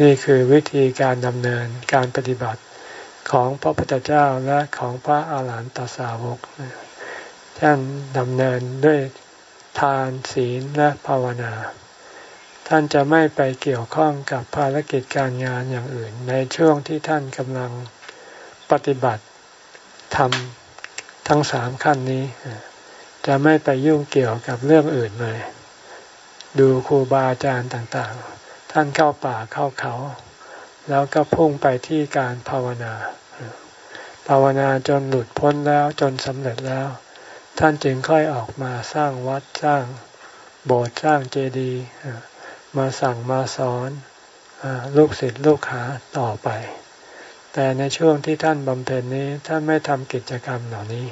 นี่คือวิธีการดำเนินการปฏิบัติของพระพุทธเจ้าและของพระอาหารหันตสาวก ท่านดำเนินด้วยทานศีลและภาวนา ท่านจะไม่ไปเกี่ยวข้องกับภารกิจการงานอย่างอื่น ในช่วงที่ท่านกำลังปฏิบัติทำทั้งสามขั้นนี้ จะไม่ไปยุ่งเกี่ยวกับเรื่องอื่นเลย ดูครูบาอาจารย์ต่างๆ ท่านเข้าป่าเข้าเขา แล้วก็พุ่งไปที่การภาวนา ภาวนาจนหลุดพ้นแล้วจนสำเร็จแล้ว ท่านจึงค่อยออกมาสร้างวัดสร้างโบสถ์สร้างเจดีย์มาสั่งมาสอนลูกศิษย์ลูกหาต่อไป แต่ในช่วงที่ท่านบำเพ็ญนี้ท่านไม่ทำกิจกรรมเหล่านี้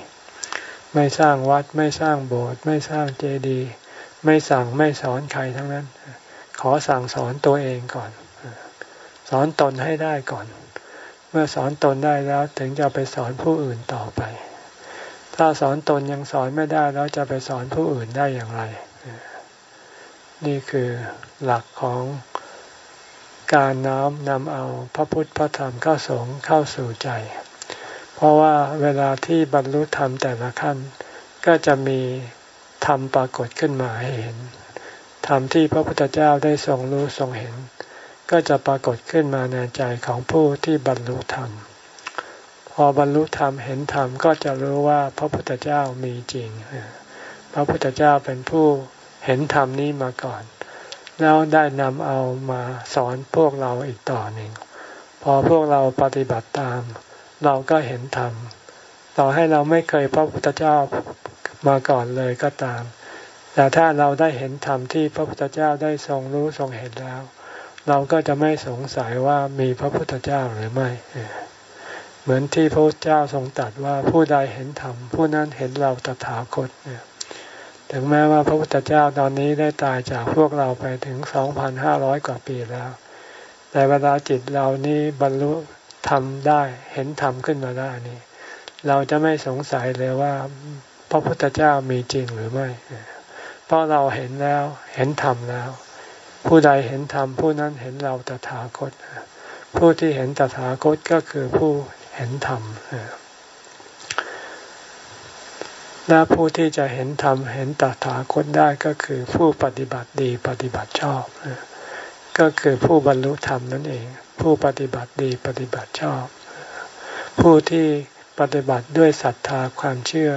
ไม่สร้างวัดไม่สร้างโบสถ์ไม่สร้างเจดีย์ไม่สั่งไม่สอนใครทั้งนั้น ขอสั่งสอนตัวเองก่อน สอนตนให้ได้ก่อน เมื่อสอนตนได้แล้วถึงจะไปสอนผู้อื่นต่อไป ถ้าสอนตนยังสอนไม่ได้แล้วจะไปสอนผู้อื่นได้อย่างไร นี่คือหลักของการน้อมนำเอาพระพุทธพระธรรมข้าสงเข้าสู่ใจ เพราะว่าเวลาที่บรรลุธรรมแต่ละขั้น ก็จะมีธรรมปรากฏขึ้นมาให้เห็นธรรมที่พระพุทธเจ้าได้ทรงรู้ทรงเห็น ก็จะปรากฏขึ้นมาในใจของผู้ที่บรรลุธรรม พอบรรลุธรรมเห็นธรรมก็จะรู้ว่าพระพุทธเจ้ามีจริง พระพุทธเจ้าเป็นผู้เห็นธรรมนี้มาก่อน แล้วได้นำเอามาสอนพวกเราอีกต่อหนึ่ง พอพวกเราปฏิบัติตาม เราก็เห็นธรรม ต่อให้เราไม่เคยพระพุทธเจ้ามาก่อนเลยก็ตาม แต่ถ้าเราได้เห็นธรรมที่พระพุทธเจ้าได้ทรงรู้ทรงเห็นแล้ว เราก็จะไม่สงสัยว่ามีพระพุทธเจ้าหรือไม่ เหมือนที่พระเจ้าทรงตรัสว่าผู้ใดเห็นธรรมผู้นั้นเห็นเราตถาคตเนี่ยถึงแม้ว่าพระพุทธเจ้าตอนนี้ได้ตายจากพวกเราไปถึงสองพันห้าร้อยกว่าปีแล้ว แต่เวลาจิตเรานี้บรรลุทำได้เห็นธรรมขึ้นมาได้นี่ เราจะไม่สงสัยเลยว่า พระพุทธเจ้ามีจริงหรือไม่ เพราะเราเห็นแล้วเห็นธรรมแล้ว ผู้ใดเห็นธรรมผู้นั้นเห็นเราตถาคต ผู้ที่เห็นตถาคตก็คือผู้ เห็นธรรมและผู้ที่จะเห็นธรรมเห็นตถาคตได้ก็คือผู้ปฏิบัติดีปฏิบัติชอบ ก็คือผู้บรรลุธรรมนั่นเอง ผู้ปฏิบัติดีปฏิบัติชอบ ผู้ที่ปฏิบัติด้วยศรัทธาความเชื่อ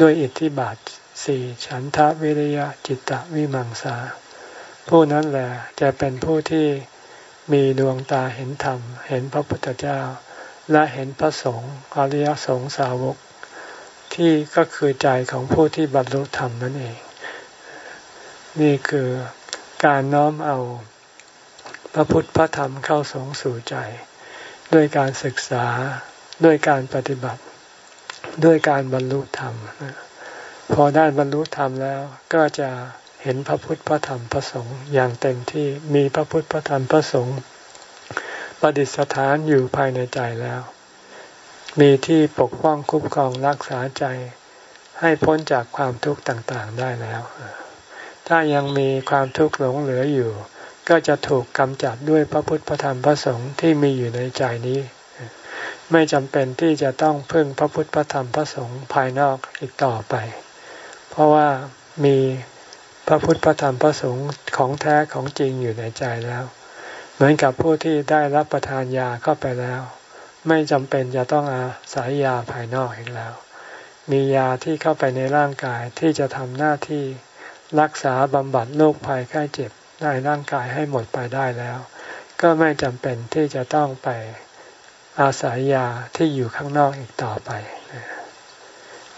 ด้วยอิทธิบาทสี่ฉันทะวิริยะจิตตวิมังสา ผู้นั้นแหละจะเป็นผู้ที่มีดวงตาเห็นธรรม เห็นพระพุทธเจ้า และเห็นพระสงฆ์อริยสงสาวก ที่ก็คือใจของผู้ที่บรรลุธรรมนั่นเอง นี่คือการน้อมเอาพระพุทธพระธรรมเข้าสงสู่ใจ ด้วยการศึกษาด้วยการปฏิบัติ ด้วยการบรรลุธรรม พอได้บรรลุธรรมแล้วก็จะเห็นพระพุทธพระธรรมพระสงฆ์อย่างเต็มที่มีพระพุทธพระธรรมพระสงฆ์ ประดิษฐานอยู่ภายในใจแล้ว มีที่ปกป้องคุ้มครองรักษาใจ ให้พ้นจากความทุกข์ต่างๆได้แล้ว ถ้ายังมีความทุกข์หลงเหลืออยู่ ก็จะถูกกำจัดด้วยพระพุทธพระธรรมพระสงฆ์ที่มีอยู่ในใจนี้ ไม่จำเป็นที่จะต้องพึ่งพระพุทธพระธรรมพระสงฆ์ภายนอกอีกต่อไป เพราะว่ามีพระพุทธพระธรรมพระสงฆ์ของแท้ของจริงอยู่ในใจแล้ว เหมือนกับผู้ที่ได้รับประทานยาเข้าไปแล้ว ไม่จำเป็นจะต้องอาศัยยาภายนอกอีกแล้ว มียาที่เข้าไปในร่างกายที่จะทำหน้าที่รักษาบำบัดโรคภัยไข้เจ็บในร่างกายให้หมดไปได้แล้ว ก็ไม่จำเป็นที่จะต้องไปอาศัยยาที่อยู่ข้างนอกอีกต่อไป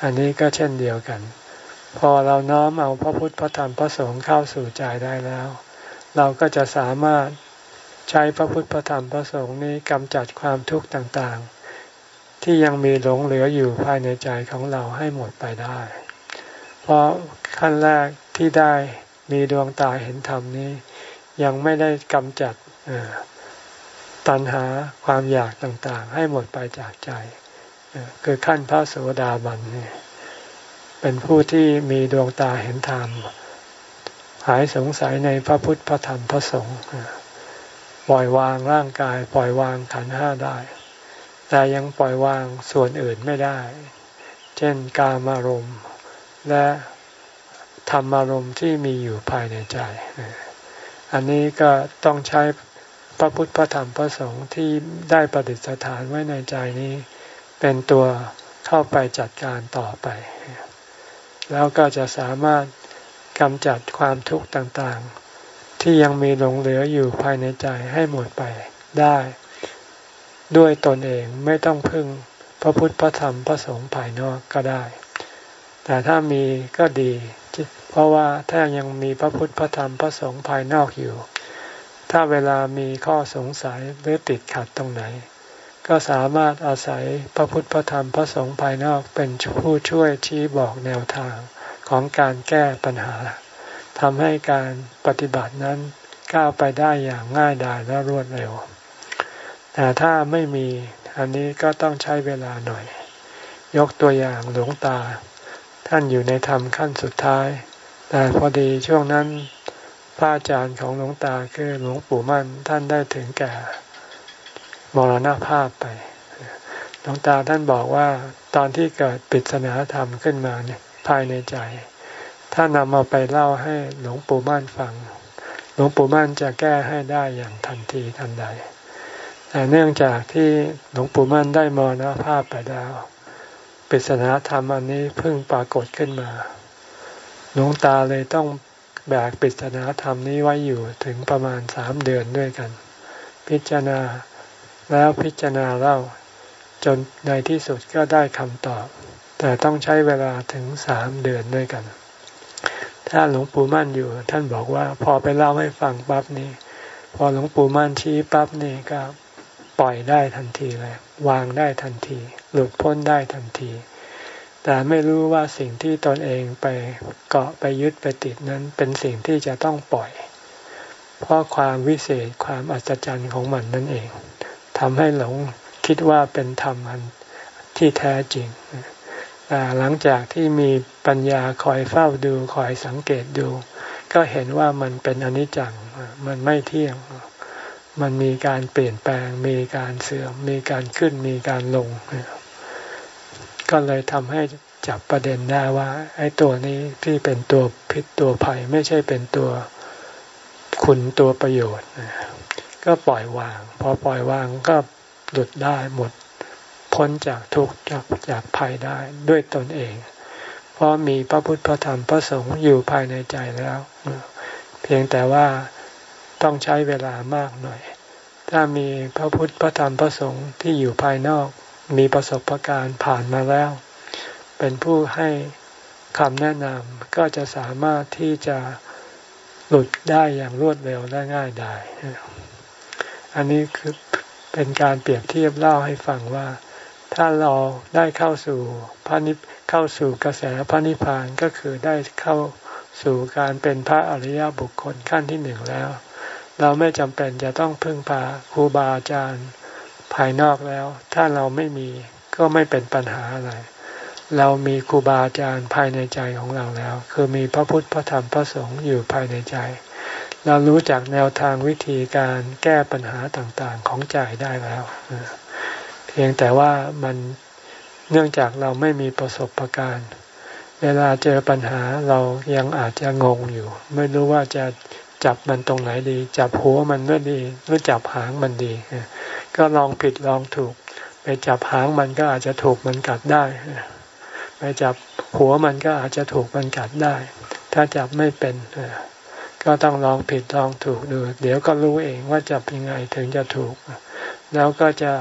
อันนี้ก็เช่นเดียวกัน พอเราน้อมเอาพระพุทธพระธรรมพระสงฆ์เข้าสู่ใจได้แล้ว เราก็จะสามารถ ช้พระพุทธพระธรรมพระสงฆ์นี้กำจัดความทุกข์ต่างๆ ที่ยังมีหลงเหลืออยู่ภายในใจของเราให้หมดไปได้ เพราะขั้นแรกที่ได้มีดวงตาเห็นธรรมนี้ ยังไม่ได้กำจัดตัณหาความอยากต่างๆ ให้หมดไปจากใจ คือขั้นพระโสดาบันนี่เป็นผู้ที่มีดวงตาเห็นธรรมหายสงสัยในพระพุทธพระธรรมพระสงฆ์ ปล่อยวางร่างกาย ปล่อยวางขันห้าได้ แต่ยังปล่อยวางส่วนอื่นไม่ได้ เช่นกามารมณ์และธรรมารมณ์ที่มีอยู่ภายในใจ อันนี้ก็ต้องใช้พระพุทธพระธรรมพระสงฆ์ที่ได้ประดิษฐานไว้ในใจนี้ เป็นตัวเข้าไปจัดการต่อไป แล้วก็จะสามารถกำจัดความทุกข์ต่างๆ ที่ยังมีหลงเหลืออยู่ภายในใจให้หมดไปได้ ด้วยตนเองไม่ต้องพึ่งพระพุทธพระธรรมพระสงฆ์ภายนอกก็ได้ แต่ถ้ามีก็ดี เพราะว่าถ้ายังมีพระพุทธพระธรรมพระสงฆ์ภายนอกอยู่ ถ้าเวลามีข้อสงสัยหรือติดขัดตรงไหน ก็สามารถอาศัยพระพุทธพระธรรมพระสงฆ์ภายนอกเป็นผู้ช่วยชี้บอกแนวทางของการแก้ปัญหา ทำให้การปฏิบัตินั้นก้าวไปได้อย่างง่ายดายและรวดเร็ว แต่ถ้าไม่มีอันนี้ก็ต้องใช้เวลาหน่อย ยกตัวอย่างหลวงตา ท่านอยู่ในธรรมขั้นสุดท้าย แต่พอดีช่วงนั้นพระอาจารย์ของหลวงตาคือหลวงปู่มั่นท่านได้ถึงแก่มรณภาพไป หลวงตาท่านบอกว่าตอนที่เกิดปริศนาธรรมขึ้นมาเนี่ยภายในใจ ถ้านำมาไปเล่าให้หลวงปู่มั่นฟัง หลวงปู่มั่นจะแก้ให้ได้อย่างทันทีทันใด แต่เนื่องจากที่หลวงปู่มั่นได้มรณภาพไปแล้วปริศนาธรรมอันนี้เพิ่งปรากฏขึ้นมา หลวงตาเลยต้องแบกปริศนาธรรมนี้ไว้อยู่ถึงประมาณสามเดือนด้วยกัน พิจารณาแล้วพิจารณาเล่าจนในที่สุดก็ได้คำตอบ แต่ต้องใช้เวลาถึงสามเดือนด้วยกัน ถ้าหลวงปู่มั่นอยู่ ท่านบอกว่าพอไปเล่าให้ฟังปั๊บนี้ พอหลวงปู่มั่นชี้ปั๊บนี่ก็ปล่อยได้ทันทีเลยวางได้ทันที หลุดพ้นได้ทันที แต่ไม่รู้ว่าสิ่งที่ตนเองไปเกาะไปยึดไปติดนั้นเป็นสิ่งที่จะต้องปล่อย เพราะความวิเศษความอัศจรรย์ของมันนั่นเองทำให้หลงคิดว่าเป็นธรรมอันที่แท้จริง แต่หลังจากที่มีปัญญาคอยเฝ้าดูคอยสังเกตดู ก็เห็นว่ามันเป็นอนิจจังมันไม่เที่ยง มันมีการเปลี่ยนแปลง มีการเสื่อม มีการขึ้นมีการลง ก็เลยทำให้จับประเด็นได้ว่า ไอ้ตัวนี้ที่เป็นตัวพิษตัวภัยไม่ใช่เป็นตัวคุณตัวประโยชน์ ก็ปล่อยวาง พอปล่อยวางก็หลุดได้หมด พ้นจากทุกข์จากจากภัยได้ด้วยตนเอง เพราะมีพระพุทธพระธรรมพระสงฆ์อยู่ภายในใจแล้ว เพียงแต่ว่าต้องใช้เวลามากหน่อย ถ้ามีพระพุทธพระธรรมพระสงฆ์ที่อยู่ภายนอกมีประสบะการณ์ผ่านมาแล้ว เป็นผู้ให้คำแนะนำก็จะสามารถที่จะหลุดได้อย่างรวดเร็วและง่ายได้อันนี้คือเป็นการเปรียบเทียบเล่าให้ฟังว่า ถ้าเราได้เข้าสู่พระนิพเข้าสู่กระแสพระนิพพานก็คือได้เข้าสู่การเป็นพระอริยบุคคลขั้นที่หนึ่งแล้ว เราไม่จำเป็นจะต้องพึ่งพาครูบาอาจารย์ภายนอกแล้ว ถ้าเราไม่มีก็ไม่เป็นปัญหาอะไร เรามีครูบาอาจารย์ภายในใจของเราแล้ว คือมีพระพุทธพระธรรมพระสงฆ์อยู่ภายในใจ เรารู้จักแนวทางวิธีการแก้ปัญหาต่างๆของใจได้แล้ว เพียงแต่ว่ามันเนื่องจากเราไม่มีประสบะการณ์ เวลาเจอปัญหาเรายังอาจจะงงอยู่ ไม่รู้ว่าจะจับมันตรงไหนดี จับหัวมันก็ดีหรือจับหางมันดี ก็ลองผิดลองถูก ไปจับหางมันก็อาจจะถูกมันกัดได้ไปจับหัวมันก็อาจจะถูกมันกัดได้ ถ้าจับไม่เป็นก็ต้องลองผิดลองถูกดู เดี๋ยวก็รู้เองว่าจับยังไงถึงจะถูก แล้วก็จะ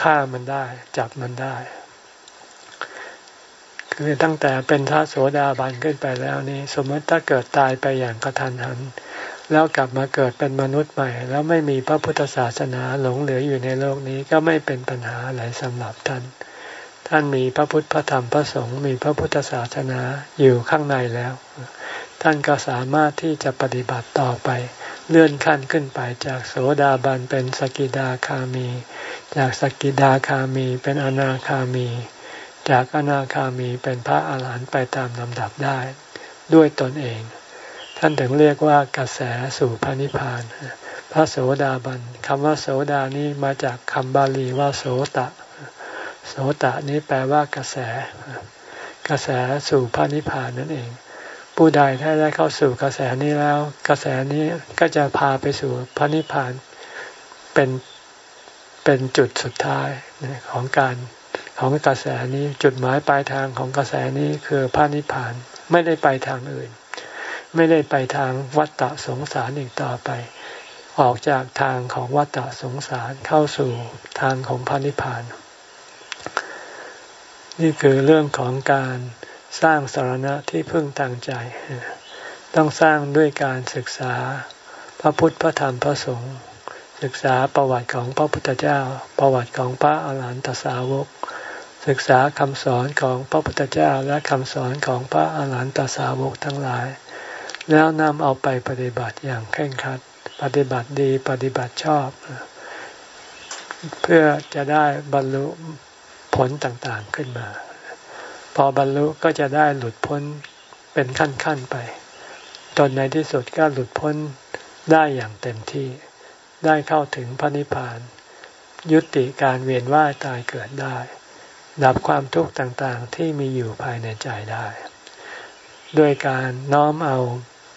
ฆ่ามันได้ จับมันได้ คือตั้งแต่เป็นพระโสดาบันขึ้นไปแล้วนี่สมมติถ้าเกิดตายไปอย่างกระทันหัน แล้วกลับมาเกิดเป็นมนุษย์ใหม่ แล้วไม่มีพระพุทธศาสนาหลงเหลืออยู่ในโลกนี้ก็ไม่เป็นปัญหาอะไรสำหรับท่าน ท่านมีพระพุทธพระธรรมพระสงฆ์มีพระพุทธศาสนาอยู่ข้างในแล้ว ท่านก็สามารถที่จะปฏิบัติต่อไป เลื่อนขั้นขึ้นไปจากโสดาบันเป็นสกิดาคามี จากสกิดาคามีเป็นอนาคามี จากอนาคามีเป็นพระอาหารหันต์ไปตามลำดับได้ ด้วยตนเอง ท่านถึงเรียกว่ากระแสสู่พระนิพพาน พระโสดาบันคำว่าโสดานี้มาจากคำบาลีว่าโสตะ โสตะนี้แปลว่ากระแส กระแสสู่พระนิพพานนั่นเอง ผู้ใดถ้าได้เข้าสู่กระแสนี้แล้ว กระแสนี้ก็จะพาไปสู่พระนิพพานเป็นเป็นจุดสุดท้ายของการของกระแสนี้จุดหมายปลายทางของกระแสนี้คือพระนิพพานไม่ได้ไปทางอื่น ไม่ได้ไปทางวัฏฏะสงสารอีกต่อไป ออกจากทางของวัฏฏะสงสารเข้าสู่ทางของพระนิพพาน นี่คือเรื่องของการ สร้างสารณะที่พึ่งทางใจ ต้องสร้างด้วยการศึกษาพระพุทธพระธรรมพระสงฆ์ศึกษาประวัติของพระพุทธเจ้า ประวัติของพระอาหารหันตสาวก ศึกษาคำสอนของพระพุทธเจ้าและคำสอนของพระอาหารหันตสาวกทั้งหลาย แล้วนำเอาไปปฏิบัติอย่างเคร่งครัด ปฏิบัติดีปฏิบัติชอบ เพื่อจะได้บรรลุผลต่างๆขึ้นมา พอบรรลุก็จะได้หลุดพ้นเป็นขั้นๆไปตนในที่สุดก็หลุดพ้นได้อย่างเต็มที่ ได้เข้าถึงพระนิพพาน ยุติการเวียนว่ายตายเกิดได้ ดับความทุกข์ต่างๆที่มีอยู่ภายในใจได้ ด้วยการน้อมเอา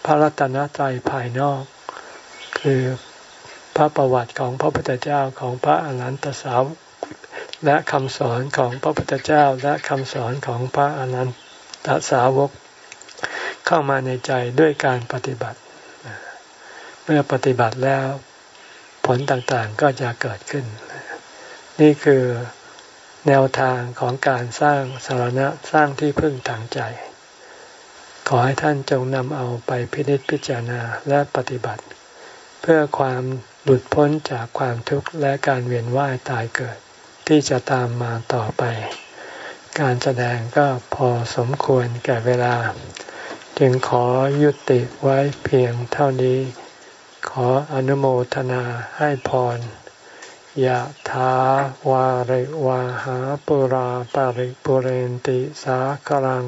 พระรัตนตรัยภายนอก คือพระประวัติของพระพุทธเจ้าของพระอรหันตสาว และคำสอนของพระพุทธเจ้าและคำสอนของพระอรหันตสาวก เข้ามาในใจด้วยการปฏิบัติ เมื่อปฏิบัติแล้วผลต่างๆก็จะเกิดขึ้น นี่คือแนวทางของการสร้างสารณะสร้างที่พึ่งทางใจ ขอให้ท่านจงนำเอาไปพิจิตพิจารณาและปฏิบัติ เพื่อความหลุดพ้นจากความทุกข์และการเวียนว่ายตายเกิด ที่จะตามมาต่อไป การแสดงก็พอสมควรแก่เวลา จึงขอยุติไว้เพียงเท่านี้ ขออนุโมทนาให้พรยะถาวาริวาหาปุราปาริปุเรนติสาคลัง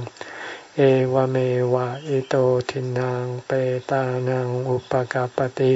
เอวเมวะอิโตทินังเปตานังอุปกาปติ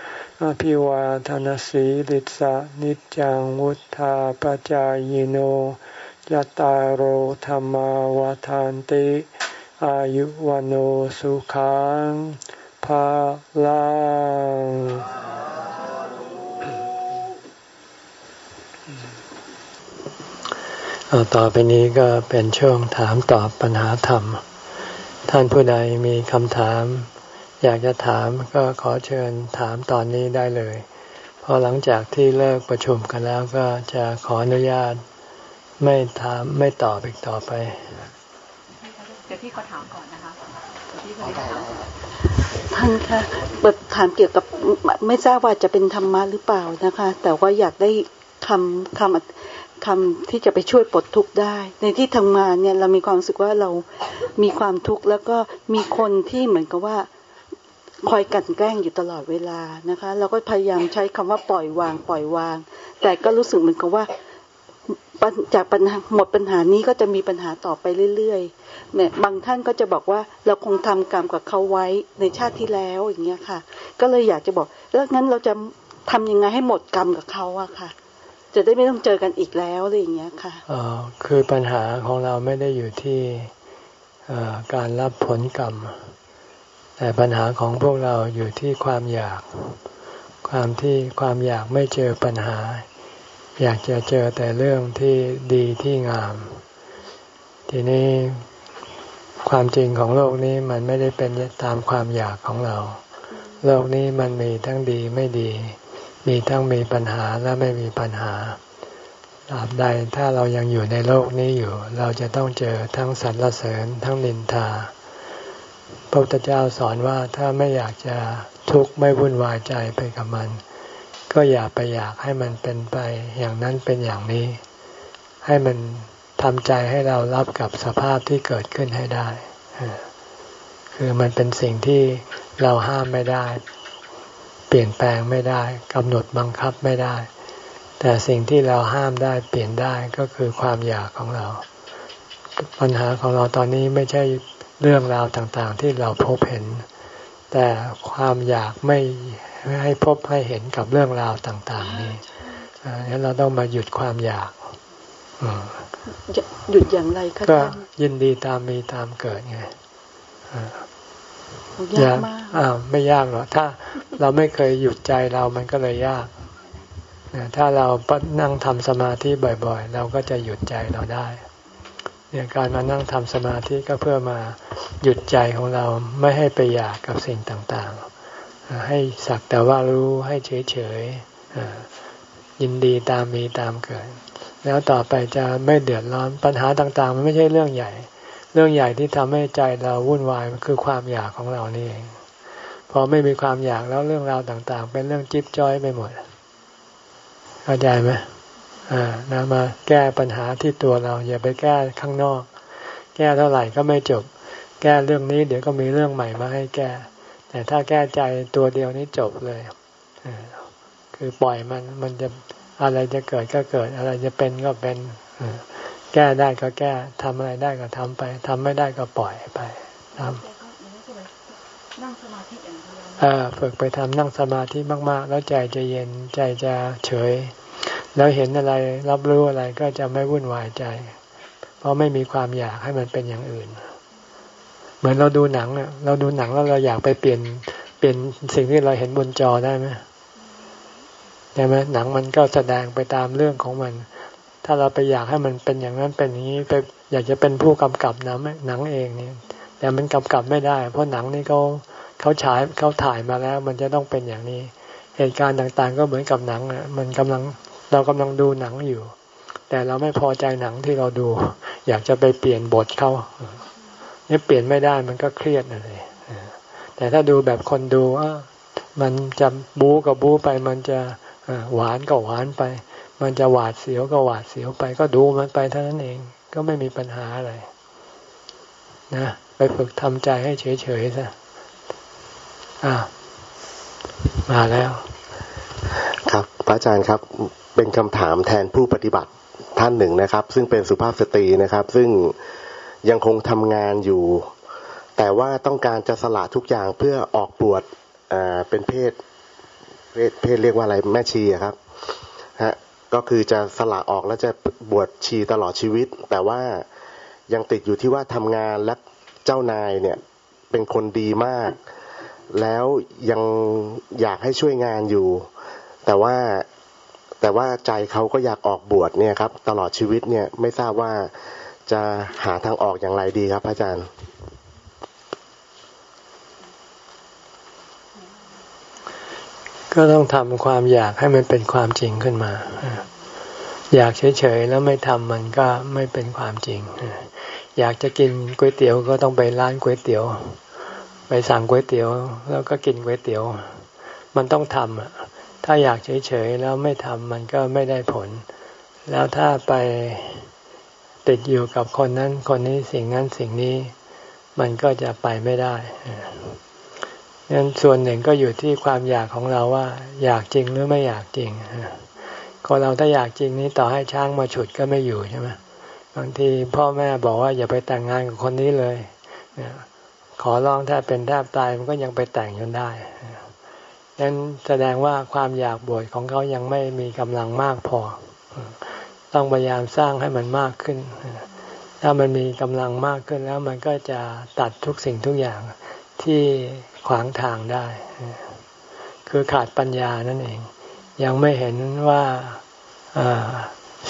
อภิวาทนสีลิสะนิจังวุธาปจายโนยตาโหธรรมวาทานติ อายุวันโอสุขังภาลังต่อไปนี้ก็เป็นช่วงถามตอบปัญหาธรรม ท่านผู้ใดมีคำถาม อยากจะถามก็ขอเชิญถามตอนนี้ได้เลยพอหลังจากที่เลิกประชุมกันแล้วก็จะขออนุญาตไม่ถามไม่ตอบอีกต่อไป
เดี๋ยวพี่เขาถามก่อนนะคะพี่เขาถาม
ท่านคะเปิดถามเกี่ยวกับไม่ทราบว่าจะเป็นธรรมะหรือเปล่านะคะ แต่ว่าอยากได้คำคำคำที่จะไปช่วยปลดทุกข์ได้ ในที่ทำงานเนี่ยเรามีความรู้สึกว่าเรามีความทุกข์แล้วก็มีคนที่เหมือนกับว่า คอยกันแกล้งอยู่ตลอดเวลานะคะ เราก็พยายามใช้คำว่าปล่อยวาง ปล่อยวาง แต่ก็รู้สึกเหมือนกับว่าจากปัญหาหมดปัญหานี้ก็จะมีปัญหาต่อไปเรื่อยๆ เนี่ยบางท่านก็จะบอกว่าเราคงทำกรรมกับเขาไว้ในชาติที่แล้วอย่างเงี้ยค่ะ ก็เลยอยากจะบอก แล้วงั้นเราจะทำยังไงให้หมดกรรมกับเขาอะค่ะ จะได้ไม่ต้องเจอกันอีกแล้วอะไรอย่างเงี้ยค่ะ
อ๋อคือปัญหาของเราไม่ได้อยู่ที่การรับผลกรรม แต่ปัญหาของพวกเราอยู่ที่ความอยาก ความที่ความอยากไม่เจอปัญหา อยากจะเจอแต่เรื่องที่ดีที่งาม ทีนี้ความจริงของโลกนี้มันไม่ได้เป็นตามความอยากของเรา โลกนี้มันมีทั้งดีไม่ดี มีทั้งมีปัญหาและไม่มีปัญหาตราบใดถ้าเรายังอยู่ในโลกนี้อยู่ เราจะต้องเจอทั้งสรรเสริญทั้งนินทา พระพุทธเจ้าสอนว่าถ้าไม่อยากจะทุกข์ไม่วุ่นวายใจไปกับมัน ก็อย่าไปอยากให้มันเป็นไปอย่างนั้นเป็นอย่างนี้ ให้มันทำใจให้เรารับกับสภาพที่เกิดขึ้นให้ได้ คือมันเป็นสิ่งที่เราห้ามไม่ได้ เปลี่ยนแปลงไม่ได้กำหนดบังคับไม่ได้ แต่สิ่งที่เราห้ามได้เปลี่ยนได้ก็คือความอยากของเรา ปัญหาของเราตอนนี้ไม่ใช่ เรื่องราวต่างๆ ที่เราพบเห็น แต่ความอยากไม่ให้พบให้เห็นกับเรื่องราวต่าง ๆ นี่งั้นเราต้องมาหยุดความอยาก
หยุดอย่างไรคะ
ก็ยินดีตามมีตามเกิดไง
ยากมาก
อ้าวไม่ยากหรอกถ้าเราไม่เคยหยุดใจเรามันก็เลยยากถ้าเรานั่งทำสมาธิบ่อย ๆ เราก็จะหยุดใจเราได้ เนี่ยการมานั่งทำสมาธิก็เพื่อมาหยุดใจของเราไม่ให้ไปอยากกับสิ่งต่างๆ ให้สักแต่ว่ารู้ให้เฉยเฉยยินดีตามมีตามเกิด แล้วต่อไปจะไม่เดือดร้อนปัญหาต่างๆ มันไม่ใช่เรื่องใหญ่ เรื่องใหญ่ที่ทำให้ใจเราวุ่นวายมันคือความอยากของเรานี่เองพอไม่มีความอยากแล้วเรื่องราวต่างๆ เป็นเรื่องจิ๊บจ้อยไปหมดเข้าใจไหม นะมาแก้ปัญหาที่ตัวเรา อย่าไปแก้ข้างนอก แก้เท่าไหร่ก็ไม่จบ แก้เรื่องนี้ เดี๋ยวก็มีเรื่องใหม่มาให้แก้ แต่ถ้าแก้ใจตัวเดียวนี้จบเลยคือปล่อยมันมันจะอะไรจะเกิดก็เกิด อะไรจะเป็นก็เป็นแก้ได้ก็แก้ทำอะไรได้ก็ทำไปทำไม่ได้ก็ปล่อยไปทำนั่งสมาธิอย่างเดียวฝึกไปทำนั่งสมาธิมาก ๆ แล้วใจจะเย็นใจจะเฉย แล้วเห็นอะไรรับรู้อะไรก็จะไม่วุ่นวายใจ เพราะไม่มีความอยากให้มันเป็นอย่างอื่น เหมือนเราดูหนังเราดูหนังแล้วเราอยากไปเปลี่ยนเปลี่ยนสิ่งที่เราเห็นบนจอได้ไหมใช่ไหมหนังมันก็แสดงไปตามเรื่องของมัน ถ้าเราไปอยากให้มันเป็นอย่างนั้นเป็นอย่างนี้ไปอยากจะเป็นผู้กำกับหนังหนังเองเนี่ย แต่มันกำกับไม่ได้ เพราะหนังนี่เขาเขาฉายเขาถ่ายมาแล้ว มันจะต้องเป็นอย่างนี้ เหตุการณ์ต่างๆ ก็เหมือนกับหนังอะมันกำลัง เรากำลังดูหนังอยู่ แต่เราไม่พอใจหนังที่เราดู อยากจะไปเปลี่ยนบทเขานี่เปลี่ยนไม่ได้มันก็เครียดเลยแต่ถ้าดูแบบคนดูมันจะบู๊กับบู๊ไป มันจะหวานก็หวานไป มันจะหวาดเสียวก็หวาดเสียวไป ก็ดูมันไปเท่านั้นเองก็ไม่มีปัญหาอะไร นะ ไปฝึกทำใจให้เฉยๆซะอ่ามาแล้ว
ครับ ระอาจารย์ครับเป็นคำถามแทนผู้ปฏิบัติท่านหนึ่งนะครับ ซึ่งเป็นสุภาพสตรีนะครับ ซึ่งยังคงทำงานอยู่ แต่ว่าต้องการจะสละทุกอย่างเพื่อออกบวชเป็นเพศเพศเพศเรียกว่าอะไรแม่ชีครับฮะก็คือจะสละออกแล้วจะบวชชีตลอดชีวิต แต่ว่ายังติดอยู่ที่ว่าทำงานและเจ้านายเนี่ยเป็นคนดีมาก แล้วยังอยากให้ช่วยงานอยู่ แต่ว่าแต่ว่าใจเขาก็อยากออกบวชเนี่ยครับ ตลอดชีวิตเนี่ยไม่ทราบว่าจะหาทางออกอย่างไรดีครับ อาจารย์
ก็ต้องทำความอยากให้มันเป็นความจริงขึ้นมาอยากเฉยๆแล้วไม่ทำมันก็ไม่เป็นความจริงอยากจะกินก๋วยเตี๋ยวก็ต้องไปร้านก๋วยเตี๋ยว ไปสั่งก๋วยเตี๋ยว แล้วก็กินก๋วยเตี๋ยว มันต้องทำ ถ้าอยากเฉยๆแล้วไม่ทำมันก็ไม่ได้ผล แล้วถ้าไปติดอยู่กับคนนั้นคนนี้สิ่งนั้นสิ่งนี้ มันก็จะไปไม่ได้งั้นส่วนหนึ่งก็อยู่ที่ความอยากของเราว่า อยากจริงหรือไม่อยากจริงคนเราถ้าอยากจริงนี้ต่อให้ช้างมาฉุดก็ไม่อยู่ใช่ไหมบางทีพ่อแม่บอกว่าอย่าไปแต่งงานกับคนนี้เลยขอร้องแทบเป็นแทบตายมันก็ยังไปแต่งจนได้ นั้นแสดงว่าความอยากบวชของเขายังไม่มีกำลังมากพอ ต้องพยายามสร้างให้มันมากขึ้น ถ้ามันมีกำลังมากขึ้นแล้วมันก็จะตัดทุกสิ่งทุกอย่างที่ขวางทางได้ คือขาดปัญญานั่นเอง ยังไม่เห็นว่า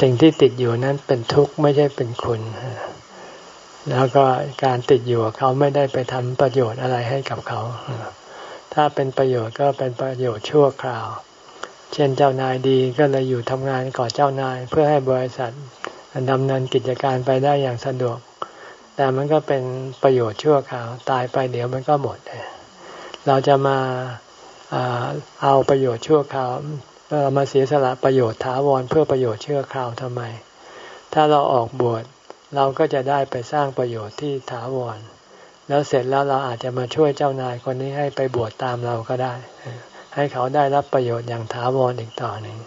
สิ่งที่ติดอยู่นั้นเป็นทุกข์ไม่ใช่เป็นคุณ แล้วก็การติดอยู่เขาไม่ได้ไปทำประโยชน์อะไรให้กับเขา ถ้าเป็นประโยชน์ก็เป็นประโยชน์ชั่วคราว เช่นเจ้านายดีก็เลยอยู่ทำงานก่อเจ้านาย เพื่อให้บริษัทดำเนินกิจการไปได้อย่างสะดวก แต่มันก็เป็นประโยชน์ชั่วคราว ตายไปเดี๋ยวมันก็หมด เราจะมาเอาประโยชน์ชั่วคราวมาเสียสละประโยชน์ถาวรเพื่อประโยชน์ชั่วคราวทำไม ถ้าเราออกบวชเราก็จะได้ไปสร้างประโยชน์ที่ถาวร แล้วเสร็จแล้วเราอาจจะมาช่วยเจ้านายคนนี้ให้ไปบวชตามเราก็ได้ ให้เขาได้รับประโยชน์อย่างถาวรอีกต่อหนึ่ง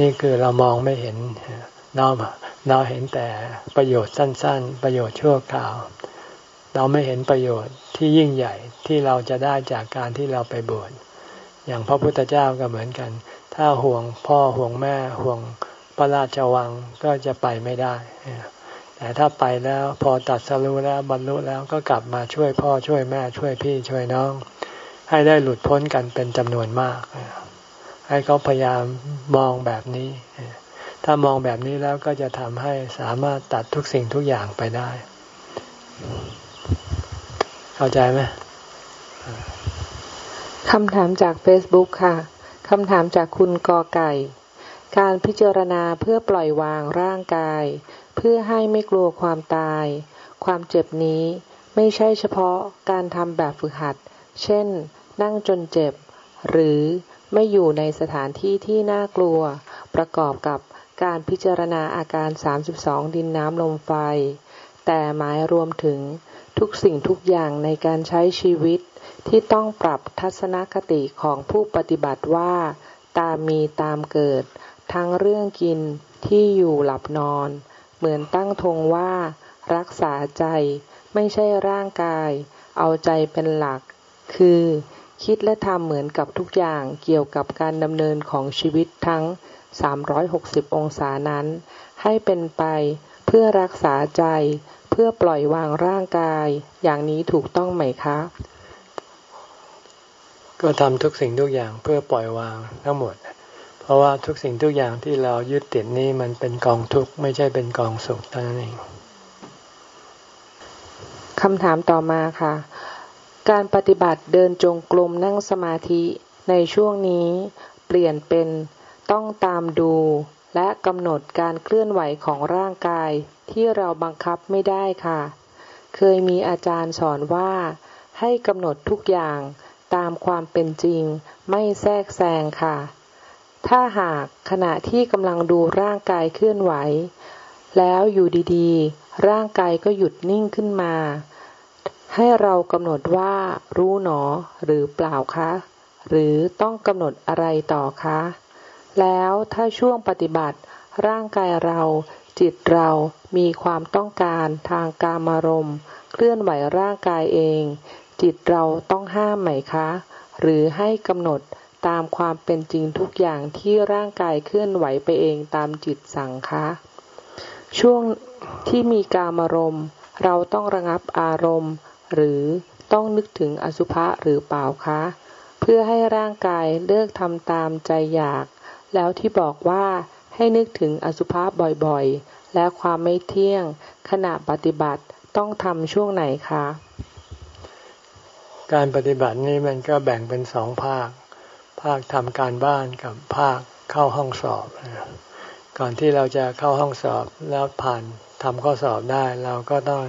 นี่คือเรามองไม่เห็นเราเราเห็นแต่ประโยชน์สั้น ๆ ประโยชน์ชั่วคราว เราไม่เห็นประโยชน์ที่ยิ่งใหญ่ที่เราจะได้จากการที่เราไปบวชอย่างพระพุทธเจ้าก็เหมือนกัน ถ้าห่วงพ่อห่วงแม่ห่วงพระราชวังก็จะไปไม่ได้ แต่ถ้าไปแล้วพอตัดสรู้แล้วบรรลุแล้วก็กลับมาช่วยพ่อช่วยแม่ช่วยพี่ช่วยน้อง ให้ได้หลุดพ้นกันเป็นจำนวนมาก ให้เขาพยายามมองแบบนี้ ถ้ามองแบบนี้แล้วก็จะทำให้สามารถตัดทุกสิ่งทุกอย่างไปได้ เข้าใจไหม
คำถามจาก Facebook ค่ะ คำถามจากคุณกอไก่ การพิจารณาเพื่อปล่อยวางร่างกาย เพื่อให้ไม่กลัวความตาย ความเจ็บนี้ไม่ใช่เฉพาะการทำแบบฝึกหัด เช่น นั่งจนเจ็บ หรือไม่อยู่ในสถานที่ที่น่ากลัว ประกอบกับการพิจารณาอาการ 32 ดินน้ำลมไฟ แต่หมายรวมถึงทุกสิ่งทุกอย่างในการใช้ชีวิตที่ต้องปรับทัศนคติของผู้ปฏิบัติว่า ตามมีตามเกิด ทั้งเรื่องกินที่อยู่หลับนอน เหมือนตั้งธงว่า รักษาใจไม่ใช่ร่างกาย เอาใจเป็นหลัก คือ คิดและทำเหมือนกับทุกอย่างเกี่ยวกับการดำเนินของชีวิตทั้ง 360 องศานั้น ให้เป็นไปเพื่อรักษาใจ เพื่อปล่อยวางร่างกาย อย่างนี้ถูกต้องไหมคะ
ก็ทำทุกสิ่งทุกอย่างเพื่อปล่อยวางทั้งหมด ราะว่าทุกสิ่งทุกอย่างที่เรายึดติดนี้มันเป็นกองทุกข์ไม่ใช่เป็นกองสุขเท่านั้นเอง
คำถามต่อมาค่ะ การปฏิบัติเดินจงกรมนั่งสมาธิในช่วงนี้เปลี่ยนเป็นต้องตามดู และกำหนดการเคลื่อนไหวของร่างกาย ที่เราบังคับไม่ได้ค่ะ เคยมีอาจารย์สอนว่า ให้กำหนดทุกอย่างตามความเป็นจริง ไม่แทรกแซงค่ะ ถ้าหากขณะที่กำลังดูร่างกายเคลื่อนไหว แล้วอยู่ดีๆ ร่างกายก็หยุดนิ่งขึ้นมา ให้เรากำหนดว่ารู้หนอหรือเปล่าคะ หรือต้องกำหนดอะไรต่อคะ แล้วถ้าช่วงปฏิบัติ ร่างกายเราจิตเรามีความต้องการทางกามารมณ์ เคลื่อนไหวร่างกายเอง จิตเราต้องห้ามไหมคะ หรือให้กำหนด ตามความเป็นจริงทุกอย่างที่ร่างกายเคลื่อนไหวไปเองตามจิตสั่งคะ ช่วงที่มีกามารมณ์ เราต้องระงับอารมณ์ หรือต้องนึกถึงอสุภะหรือเปล่าคะ เพื่อให้ร่างกายเลิกทำตามใจอยาก แล้วที่บอกว่าให้นึกถึงอสุภะบ่อยๆ และความไม่เที่ยง ขณะปฏิบัติต้องทำช่วงไหนคะ
การปฏิบัตินี้มันก็แบ่งเป็นสองภาค ภาคทำการบ้านกับภาคเข้าห้องสอบ ก่อนที่เราจะเข้าห้องสอบแล้วผ่านทำข้อสอบได้ เราก็ต้อง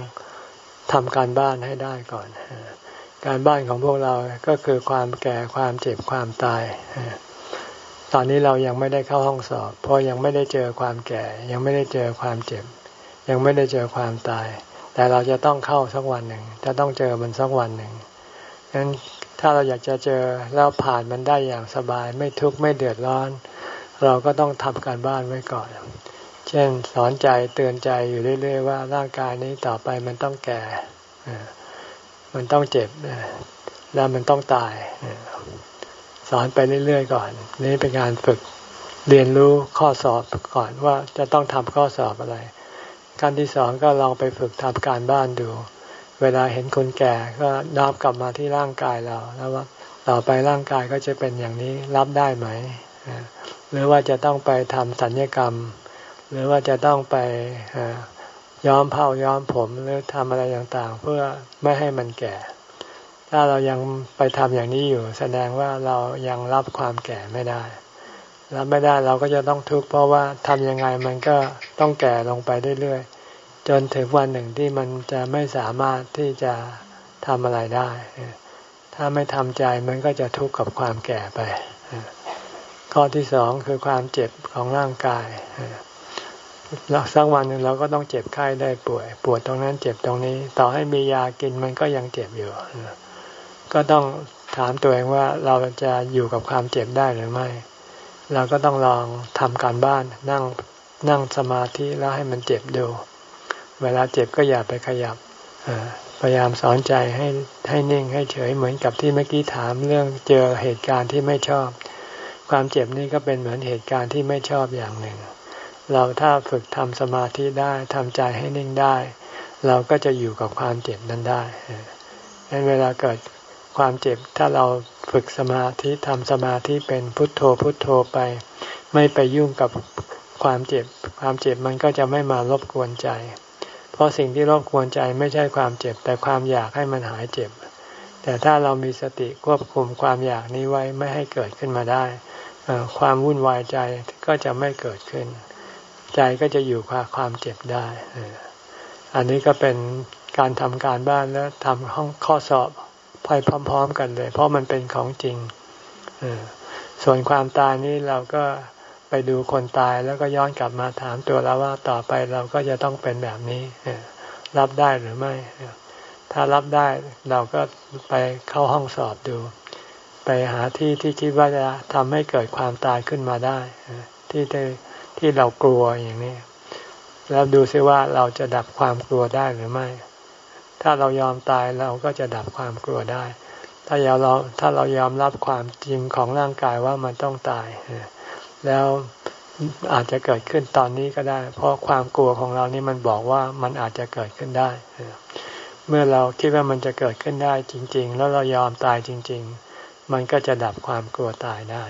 ทำการบ้านให้ได้ก่อน การบ้านของพวกเราก็คือความแก่ความเจ็บความตาย ตอนนี้เรายังไม่ได้เข้าห้องสอบ เพราะยังไม่ได้เจอความแก่ ยังไม่ได้เจอความเจ็บ ยังไม่ได้เจอความตาย แต่เราจะต้องเข้าสักวันหนึ่ง จะต้องเจอมันสักวันหนึ่งงั้น ถ้าเราอยากจะเจอแล้วผ่านมันได้อย่างสบาย ไม่ทุกข์ไม่เดือดร้อน เราก็ต้องทำการบ้านไว้ก่อน เช่นสอนใจเตือนใจอยู่เรื่อย ๆ ว่าร่างกายนี้ต่อไปมันต้องแก่ มันต้องเจ็บ แล้วมันต้องตาย สอนไปเรื่อย ๆ ก่อน นี่เป็นการฝึกเรียนรู้ข้อสอบก่อนว่าจะต้องทำข้อสอบอะไรการที่สองก็ลองไปฝึกทำการบ้านดู เวลาเห็นคนแก่ก็นับกลับมาที่ร่างกายเรา แล้วว่าต่อไปร่างกายก็จะเป็นอย่างนี้รับได้ไหม หรือว่าจะต้องไปทำสัญญกรรม หรือว่าจะต้องไปย้อมเผ้าย้อมผมหรือทำอะไรต่างๆ เพื่อไม่ให้มันแก่ ถ้าเรายังไปทำอย่างนี้อยู่ แสดงว่าเรายังรับความแก่ไม่ได้รับไม่ได้เราก็จะต้องทุกข์เพราะว่าทำยังไงมันก็ต้องแก่ลงไปเรื่อยๆ จนถึงวันหนึ่งที่มันจะไม่สามารถที่จะทำอะไรได้ ถ้าไม่ทำใจมันก็จะทุกข์กับความแก่ไป ข้อที่สองคือความเจ็บของร่างกายแล้วสักวันหนึ่งเราก็ต้องเจ็บไข้ได้ป่วย ปวดตรงนั้นเจ็บตรงนี้ ต่อให้มียากินมันก็ยังเจ็บอยู่ ก็ต้องถามตัวเองว่าเราจะอยู่กับความเจ็บได้หรือไม่ เราก็ต้องลองทำการบ้านนั่งนั่งสมาธิแล้วให้มันเจ็บดู เวลาเจ็บก็อย่าไปขยับพยายามสอนใจให้ให้นิ่งให้เฉยเหมือนกับที่เมื่อกี้ถามเรื่องเจอเหตุการณ์ที่ไม่ชอบ ความเจ็บนี่ก็เป็นเหมือนเหตุการณ์ที่ไม่ชอบอย่างหนึ่ง เราถ้าฝึกทำสมาธิได้ทำใจให้นิ่งได้ เราก็จะอยู่กับความเจ็บนั้นได้ดังนั้นเวลาเกิดความเจ็บถ้าเราฝึกสมาธิทำสมาธิเป็นพุทโธพุทโธไป ไม่ไปยุ่งกับความเจ็บ ความเจ็บมันก็จะไม่มารบกวนใจ เพราะสิ่งที่รบกวนใจไม่ใช่ความเจ็บ แต่ความอยากให้มันหายเจ็บ แต่ถ้าเรามีสติควบคุมความอยากนี้ไว้ไม่ให้เกิดขึ้นมาได้ ความวุ่นวายใจก็จะไม่เกิดขึ้น ใจก็จะอยู่กับความเจ็บได้ อันนี้ก็เป็นการทำการบ้านแล้วทำห้องข้อสอบไปพร้อม ๆ กันเลย เพราะมันเป็นของจริงส่วนความตายนี้เราก็ ไปดูคนตายแล้วก็ย้อนกลับมาถามตัวเราว่าต่อไปเราก็จะต้องเป็นแบบนี้รับได้หรือไม่ ถ้ารับได้เราก็ไปเข้าห้องสอบดู ไปหาที่ที่คิดว่าจะทำให้เกิดความตายขึ้นมาได้ ที่ที่เรากลัวอย่างนี้ แล้วดูซิว่าเราจะดับความกลัวได้หรือไม่ ถ้าเรายอมตายเราก็จะดับความกลัวได้ ถ้าเราถ้าเรายอมรับความจริงของร่างกายว่ามันต้องตาย แล้วอาจจะเกิดขึ้นตอนนี้ก็ได้ เพราะความกลัวของเรานี่มันบอกว่ามันอาจจะเกิดขึ้นได้ เมื่อเราคิดว่ามันจะเกิดขึ้นได้จริง ๆ แล้วเรายอมตายจริง ๆ มันก็จะดับความกลัวตายได้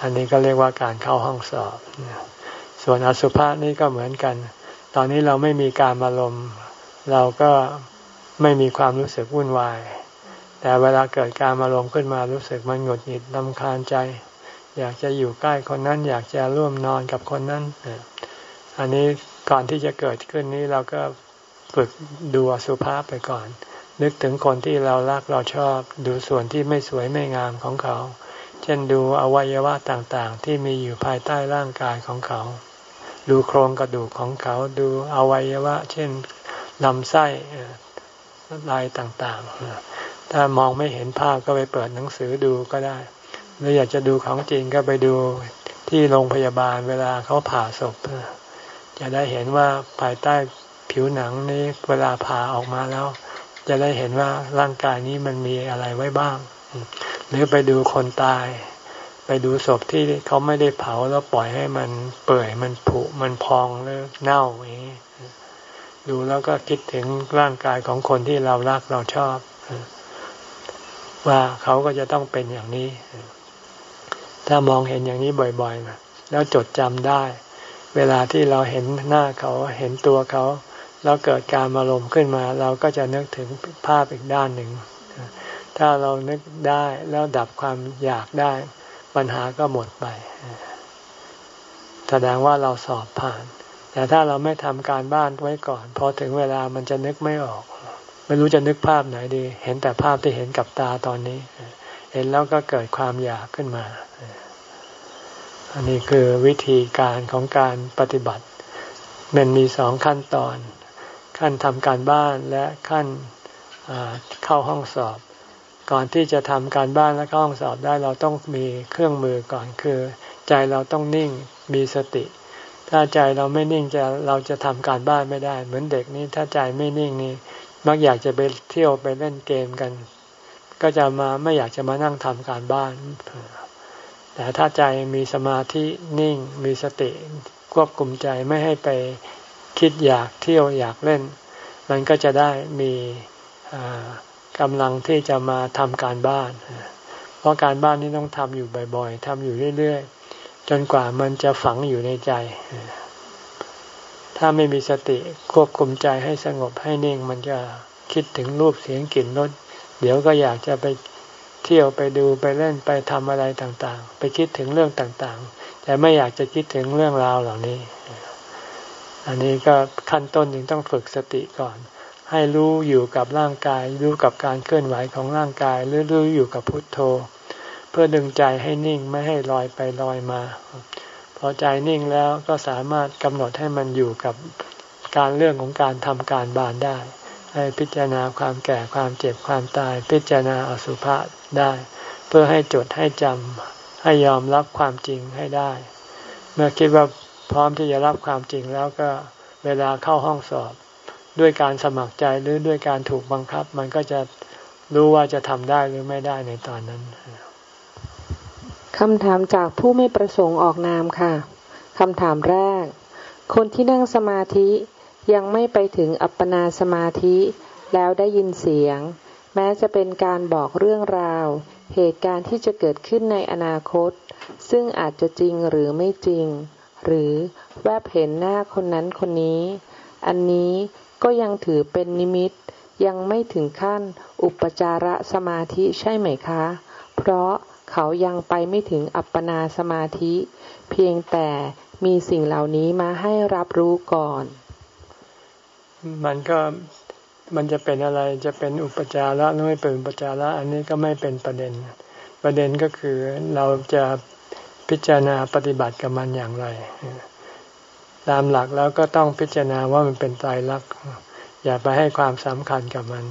อันนี้ก็เรียกว่าการเข้าห้องสอบ ส่วนอสุภะนี่ก็เหมือนกัน ตอนนี้เราไม่มีการอารมณ์เราก็ไม่มีความรู้สึกวุ่นวาย แต่เวลาเกิดการอารมณ์ขึ้นมารู้สึกมันหงุดหงิดลำคาญใจ อยากจะอยู่ใกล้คนนั้น อยากจะร่วมนอนกับคนนั้นอันนี้ก่อนที่จะเกิดขึ้นนี้เราก็ฝึกดูอสุภาพไปก่อน นึกถึงคนที่เรารักเราชอบดูส่วนที่ไม่สวยไม่งามของเขา เช่นดูอวัยวะต่างๆ ที่มีอยู่ภายใต้ร่างกายของเขา ดูโครงกระดูกของเขาดูอวัยวะ เช่นลำไส้ลายต่างๆ ถ้ามองไม่เห็นภาพก็ไปเปิดหนังสือดูก็ได้ หรืออยากจะดูของจริงก็ไปดูที่โรงพยาบาลเวลาเขาผ่าศพจะได้เห็นว่าภายใต้ผิวหนังนี้เวลาผ่าออกมาแล้ว จะได้เห็นว่าร่างกายนี้มันมีอะไรไว้บ้าง หรือไปดูคนตาย ไปดูศพที่เขาไม่ได้เผาแล้วปล่อยให้มันเปื่อยมันผุมันพองหรือเน่าอย่างนี้ดูแล้วก็คิดถึงร่างกายของคนที่เรารักเราชอบ ว่าเขาก็จะต้องเป็นอย่างนี้ ถ้ามองเห็นอย่างนี้บ่อยๆ แล้วจดจำได้ เวลาที่เราเห็นหน้าเขาเห็นตัวเขาแล้วเกิดการอารมณ์ขึ้นมา เราก็จะนึกถึงภาพอีกด้านหนึ่ง ถ้าเรานึกได้แล้วดับความอยากได้ ปัญหาก็หมดไป แสดงว่าเราสอบผ่าน แต่ถ้าเราไม่ทำการบ้านไว้ก่อน พอถึงเวลามันจะนึกไม่ออก ไม่รู้จะนึกภาพไหนดี เห็นแต่ภาพที่เห็นกับตาตอนนี้ เห็นแล้วก็เกิดความอยากขึ้นมา อันนี้คือวิธีการของการปฏิบัติ มันมีสองขั้นตอน ขั้นทำการบ้านและขั้นเข้าห้องสอบ ก่อนที่จะทำการบ้านและเข้าห้องสอบได้เราต้องมีเครื่องมือก่อนคือ ใจเราต้องนิ่งมีสติ ถ้าใจเราไม่นิ่งจะเราจะทำการบ้านไม่ได้ เหมือนเด็กนี่ถ้าใจไม่นิ่งนี่มักอยากจะไปเที่ยวไปเล่นเกมกัน ก็จะมาไม่อยากจะมานั่งทำการบ้าน แต่ถ้าใจมีสมาธินิ่งมีสติควบคุมใจไม่ให้ไปคิดอยากเที่ยวอยากเล่น มันก็จะได้มีกำลังที่จะมาทำการบ้าน เพราะการบ้านนี้ต้องทำอยู่บ่อยๆทำอยู่เรื่อยๆ จนกว่ามันจะฝังอยู่ในใจ ถ้าไม่มีสติควบคุมใจให้สงบให้นิ่ง มันจะคิดถึงรูปเสียงกลิ่นรส เดี๋ยวก็อยากจะไปเที่ยวไปดูไปเล่นไปทำอะไรต่างๆ ไปคิดถึงเรื่องต่างๆ แต่ไม่อยากจะคิดถึงเรื่องราวเหล่านี้ อันนี้ก็ขั้นต้นยังต้องฝึกสติก่อน ให้รู้อยู่กับร่างกาย รู้กับการเคลื่อนไหวของร่างกาย หรือรู้อยู่กับพุทโธ เพื่อดึงใจให้นิ่งไม่ให้ลอยไปลอยมา พอใจนิ่งแล้วก็สามารถกำหนดให้มันอยู่กับการเรื่องของการทำการบานได้ ให้พิจารณาความแก่ความเจ็บความตาย พิจารณาอสุภะได้ เพื่อให้จดให้จำให้ยอมรับความจริงให้ได้ เมื่อคิดว่าพร้อมที่จะรับความจริงแล้วก็เวลาเข้าห้องสอบ ด้วยการสมัครใจหรือด้วยการถูกบังคับ มันก็จะรู้ว่าจะทำได้หรือไม่ได้ในตอนนั้น
คำถามจากผู้ไม่ประสงค์ออกนามค่ะคำถามแรก คนที่นั่งสมาธิ ยังไม่ไปถึงอัปปนาสมาธิแล้วได้ยินเสียง แม้จะเป็นการบอกเรื่องราว เหตุการณ์ที่จะเกิดขึ้นในอนาคต ซึ่งอาจจะจริงหรือไม่จริง หรือแวบเห็นหน้าคนนั้นคนนี้ อันนี้ก็ยังถือเป็นนิมิต ยังไม่ถึงขั้นอุปจารสมาธิใช่ไหมคะ เพราะเขายังไปไม่ถึงอัปปนาสมาธิ เพียงแต่มีสิ่งเหล่านี้มาให้รับรู้ก่อน
มันก็มันจะเป็นอะไรจะเป็นอุปจาระหรือไม่เป็นอุปจาระอันนี้ก็ไม่เป็นประเด็น ประเด็นก็คือเราจะพิจารณาปฏิบัติกับมันอย่างไร ตามหลักแล้วก็ต้องพิจารณาว่ามันเป็นตายรักอย่าไปให้ความสำคัญกับมัน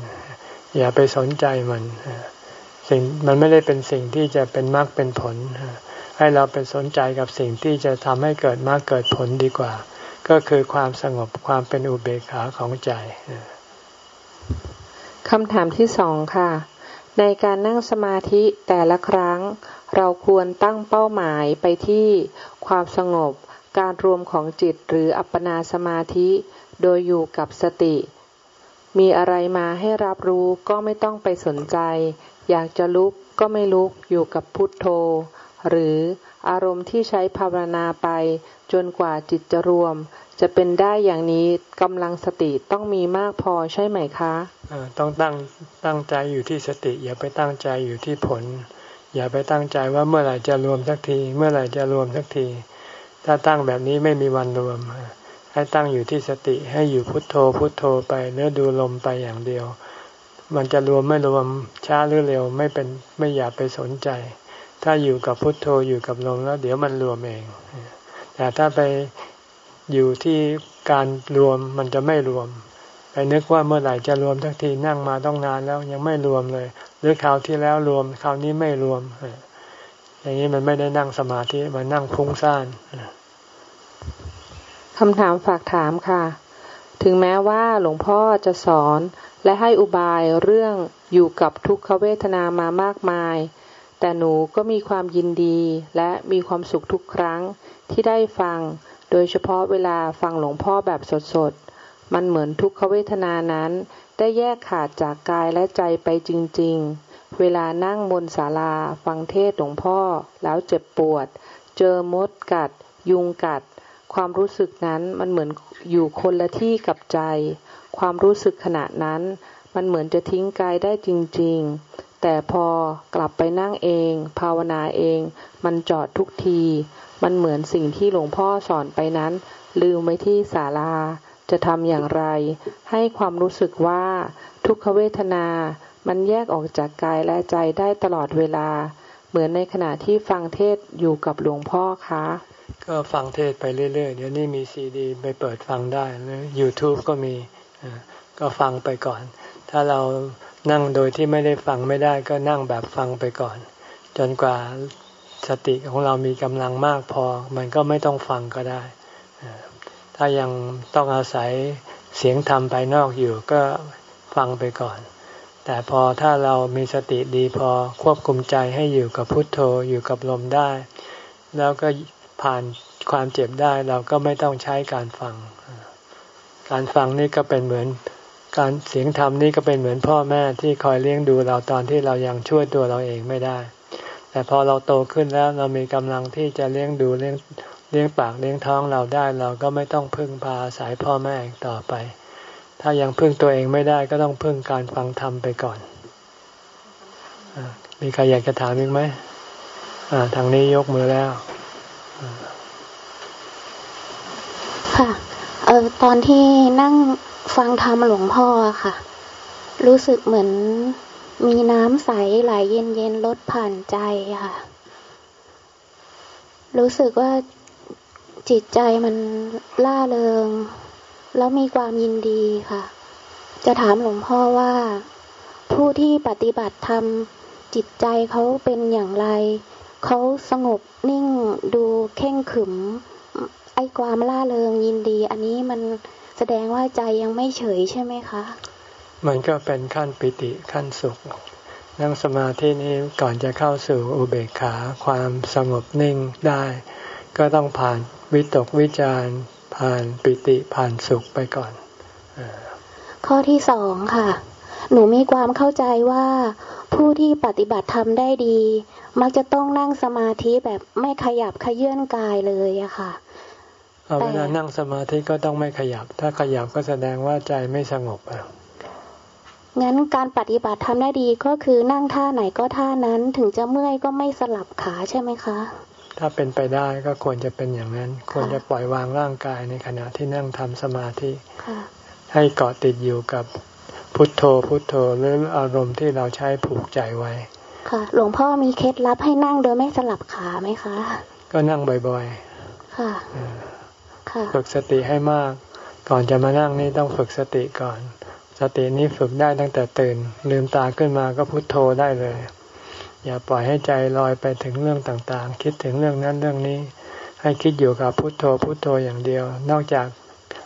อย่าไปสนใจมันสิ่งมันไม่ได้เป็นสิ่งที่จะเป็นมรรคเป็นผล ให้เราเป็นสนใจกับสิ่งที่จะทำให้เกิดมรรคเกิดผลดีกว่า ก็คือความสงบความเป็นอุเบกขาของใจ
คำถามที่สองค่ะ ในการนั่งสมาธิแต่ละครั้ง เราควรตั้งเป้าหมายไปที่ความสงบการรวมของจิตหรืออัปปนาสมาธิโดยอยู่กับสติ มีอะไรมาให้รับรู้ก็ไม่ต้องไปสนใจ อยากจะลุกก็ไม่ลุกอยู่กับพุทโธ หรืออารมณ์ที่ใช้ภาวนาไป จนกว่าจิตจะรวม จะเป็นได้อย่างนี้กำลังสติต้องมีมากพอใช่ไหมคะ
ต้องตั้งตั้งใจอยู่ที่สติ อย่าไปตั้งใจอยู่ที่ผล อย่าไปตั้งใจว่าเมื่อไหร่จะรวมสักที เมื่อไหร่จะรวมสักที ถ้าตั้งแบบนี้ไม่มีวันรวม ให้ตั้งอยู่ที่สติให้อยู่พุทโธพุทโธไปเนื้อดูลมไปอย่างเดียว มันจะรวมไม่รวมช้าหรือเร็วไม่เป็นไม่อยากไปสนใจ ถ้าอยู่กับพุทโธอยู่กับลมแล้ว เดี๋ยวมันรวมเองแต่ถ้าไป อยู่ที่การรวมมันจะไม่รวมไปนึกว่าเมื่อไหร่จะรวมทักทีนั่งมาต้องนานแล้วยังไม่รวมเลย หรือคราวที่แล้วรวมคราวนี้ไม่รวมอย่างนี้มันไม่ได้นั่งสมาธิมันนั่งพุ่งซ่าน
คำถามฝากถามค่ะ ถึงแม้ว่าหลวงพ่อจะสอนและให้อุบายเรื่องอยู่กับทุกขเวทนามามากมาย แต่หนูก็มีความยินดีและมีความสุขทุกครั้งที่ได้ฟัง โดยเฉพาะเวลาฟังหลวงพ่อแบบสดๆ มันเหมือนทุกขเวทนานั้น ได้แยกขาดจากกายและใจไปจริงๆ เวลานั่งบนศาลาฟังเทศหลวงพ่อแล้วเจ็บปวด เจอมดกัด ยุงกัด ความรู้สึกนั้นมันเหมือนอยู่คนละที่กับใจ ความรู้สึกขณะนั้นมันเหมือนจะทิ้งกายได้จริงๆ แต่พอกลับไปนั่งเอง ภาวนาเอง มันจอดทุกที มันเหมือนสิ่งที่หลวงพ่อสอนไปนั้น ลืมไว้ที่ศาลา จะทำอย่างไร ให้ความรู้สึกว่า ทุกขเวทนา มันแยกออกจากกายและใจได้ตลอดเวลา เหมือนในขณะที่ฟังเทศอยู่กับหลวงพ่อคะ
ก็ฟังเทศไปเรื่อยๆ เดี๋ยวนี้มีซีดีไปเปิดฟังได้หรือ YouTube ก็มีก็ฟังไปก่อน ถ้าเรานั่งโดยที่ไม่ได้ฟังไม่ได้ก็นั่งแบบฟังไปก่อน จนกว่า สติของเรามีกำลังมากพอ มันก็ไม่ต้องฟังก็ได้ ถ้ายังต้องอาศัยเสียงธรรมภายนอกอยู่ก็ฟังไปก่อน แต่พอถ้าเรามีสติดีพอควบคุมใจให้อยู่กับพุทโธอยู่กับลมได้ แล้วก็ผ่านความเจ็บได้เราก็ไม่ต้องใช้การฟัง การฟังนี่ก็เป็นเหมือนการเสียงธรรมนี่ก็เป็นเหมือนพ่อแม่ที่คอยเลี้ยงดูเราตอนที่เรายังช่วยตัวเราเองไม่ได้ แต่พอเราโตขึ้นแล้วเรามีกำลังที่จะเลี้ยงดูเลี้ยงเลี้ยงปากเลี้ยงท้องเราได้เราก็ไม่ต้องพึ่งพาอายพ่อแม่ต่อไป ถ้ายังพึ่งตัวเองไม่ได้ก็ต้องพึ่งการฟังธรรมไปก่อนอมีใครอยากจะถามอีกไหมทางนี้ยกมือแล้ว
ค่ะเออตอนที่นั่งฟังธรรมหลวงพ่อค่ะ รู้สึกเหมือน มีน้ำใสไหลเย็นเย็นๆลดผ่านใจค่ะ รู้สึกว่าจิตใจมันล่าเริง แล้วมีความยินดีค่ะ จะถามหลวงพ่อว่า ผู้ที่ปฏิบัติธรรมจิตใจเขาเป็นอย่างไร เขาสงบนิ่งดูเข่งขึม ไอ้ความล่าเริงยินดี อันนี้มันแสดงว่าใจยังไม่เฉยใช่ไหมคะ
มันก็เป็นขั้นปิติขั้นสุข นั่งสมาธินี้ก่อนจะเข้าสู่อุเบกขาความสงบนิ่งได้ ก็ต้องผ่านวิตกวิจารณ์ผ่านปิติผ่านสุขไปก่อน
ข้อที่สองค่ะ หนูมีความเข้าใจว่าผู้ที่ปฏิบัติธรรมได้ดี มักจะต้องนั่งสมาธิแบบไม่ขยับขยื่นกายเลยอะค่ะ
เอาเวลานั่งสมาธิก็ต้องไม่ขยับ ถ้าขยับก็แสดงว่าใจไม่สงบอะ
งั้นการปฏิบัติทำได้ดีก็คือนั่งท่าไหนก็ท่านั้นถึงจะเมื่อยก็ไม่สลับขาใช่ไหมคะ
ถ้าเป็นไปได้ก็ควรจะเป็นอย่างนั้น ควรจะปล่อยวางร่างกายในขณะที่นั่งทำสมาธิ
ค่ะ
ให้เกาะติดอยู่กับพุทโธพุทโธหรืออารมณ์ที่เราใช้ผูกใจไว้
ค่ะหลวงพ่อมีเคล็ดลับให้นั่งโดยไม่สลับขาไหมคะ
ก็นั่งบ่อย
ค่ะค่ะ
ๆฝึกสติให้มาก ก่อนจะมานั่งนี่ต้องฝึกสติก่อน สตินี้ฝึกได้ตั้งแต่ตื่น ลืมตาขึ้นมาก็พุทโธได้เลย อย่าปล่อยให้ใจลอยไปถึงเรื่องต่างๆ คิดถึงเรื่องนั้นเรื่องนี้ ให้คิดอยู่กับพุทโธพุทโธอย่างเดียว นอกจาก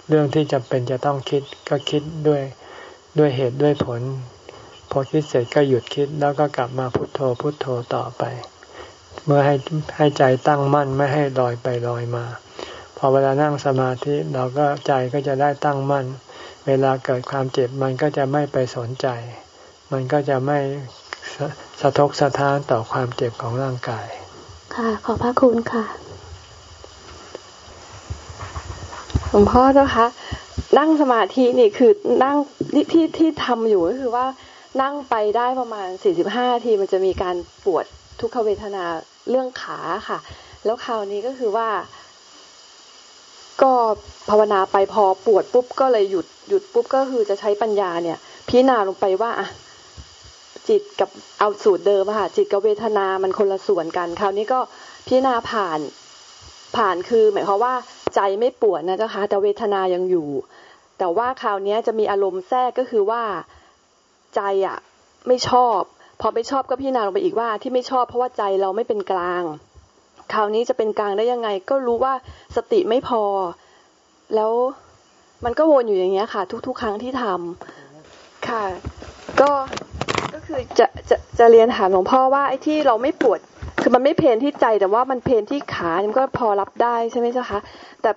เรื่องที่จำเป็นจะต้องคิดก็คิดด้วยด้วยเหตุด้วยผล พอคิดเสร็จก็หยุดคิดแล้วก็กลับมาพุทโธพุทโธต่อไป เมื่อให้ให้ใจตั้งมั่นไม่ให้ลอยไปลอยมา พอเวลานั่งสมาธิเราก็ใจก็จะได้ตั้งมั่น เวลาเกิดความเจ็บมันก็จะไม่ไปสนใจ มันก็จะไม่สะทกสะท้านต่อความเจ็บของร่างกาย
ค่ะ ขอบพระคุณค่ะ
หลวงพ่อเจ้าคะนั่งสมาธินี่คือนั่งทที่ที่ทำอยู่ก็คือว่านั่งไปได้ประมาณสี่สิบห้าทีมันจะมีการปวดทุกขเวทนาเรื่องขาค่ะ แล้วคราวนี้ก็คือว่า ก็ภาวนาไปพอปวดปุ๊บก็เลยหยุดหยุดปุ๊บก็คือจะใช้ปัญญาเนี่ย พิจารณาลงไปว่าอะจิตกับเอาสูตรเดิมค่ะจิตกับเวทนามันคนละส่วนกัน คราวนี้ก็พิจารณาผ่านผ่านคือ หมายความว่าใจไม่ปวดนะเจ้าคะแต่เวทนายังอยู่ แต่ว่าคราวนี้จะมีอารมณ์แทรกก็คือว่าใจอะไม่ชอบ พอไม่ชอบก็พิจารณาลงไปอีกว่าที่ไม่ชอบเพราะว่าใจเราไม่เป็นกลาง คราวนี้จะเป็นกลางได้ยังไง ก็รู้ว่าสติไม่พอ แล้วมันก็วนอยู่อย่างเงี้ยค่ะ ทุก ๆ ครั้งที่ทำค่ะ ก็ก็คือจะจะจะเรียนถามหลวงพ่อว่าไอ้ที่เราไม่ปวด คือมันไม่เพนที่ใจแต่ว่ามันเพนที่ขามันก็พอรับได้ใช่ไหมเจ้าคะแต่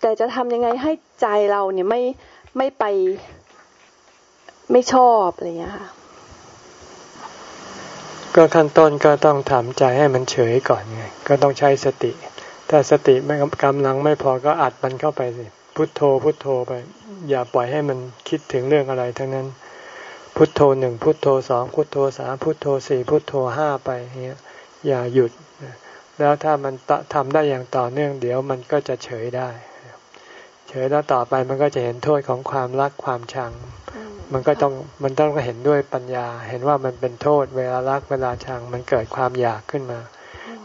แต่จะทำยังไงให้ใจเราเนี่ยไม่ไม่ไปไม่ชอบอะไรอย่างเงี้ยค่ะ
ก็ขั้นต้นก็ต้องทำใจให้มันเฉยก่อนไงก็ต้องใช้สติ ถ้าสติไม่กำลังไม่พอก็อัดมันเข้าไปสิพุทโธพุทโธไป อย่าปล่อยให้มันคิดถึงเรื่องอะไรทั้งนั้น พุทโธหนึ่งพุทโธสองพุทโธสามพุทโธสี่พุทโธห้าไปเงี้ยอย่าหยุด แล้วถ้ามันทำได้อย่างต่อเนื่องเดี๋ยวมันก็จะเฉยได้ เฉยแล้วต่อไปมันก็จะเห็นโทษของความรักความชัง มันก็ต้องมันต้องเห็นด้วยปัญญา เห็นว่ามันเป็นโทษเวลารักเวลาชัง มันเกิดความอยากขึ้นมา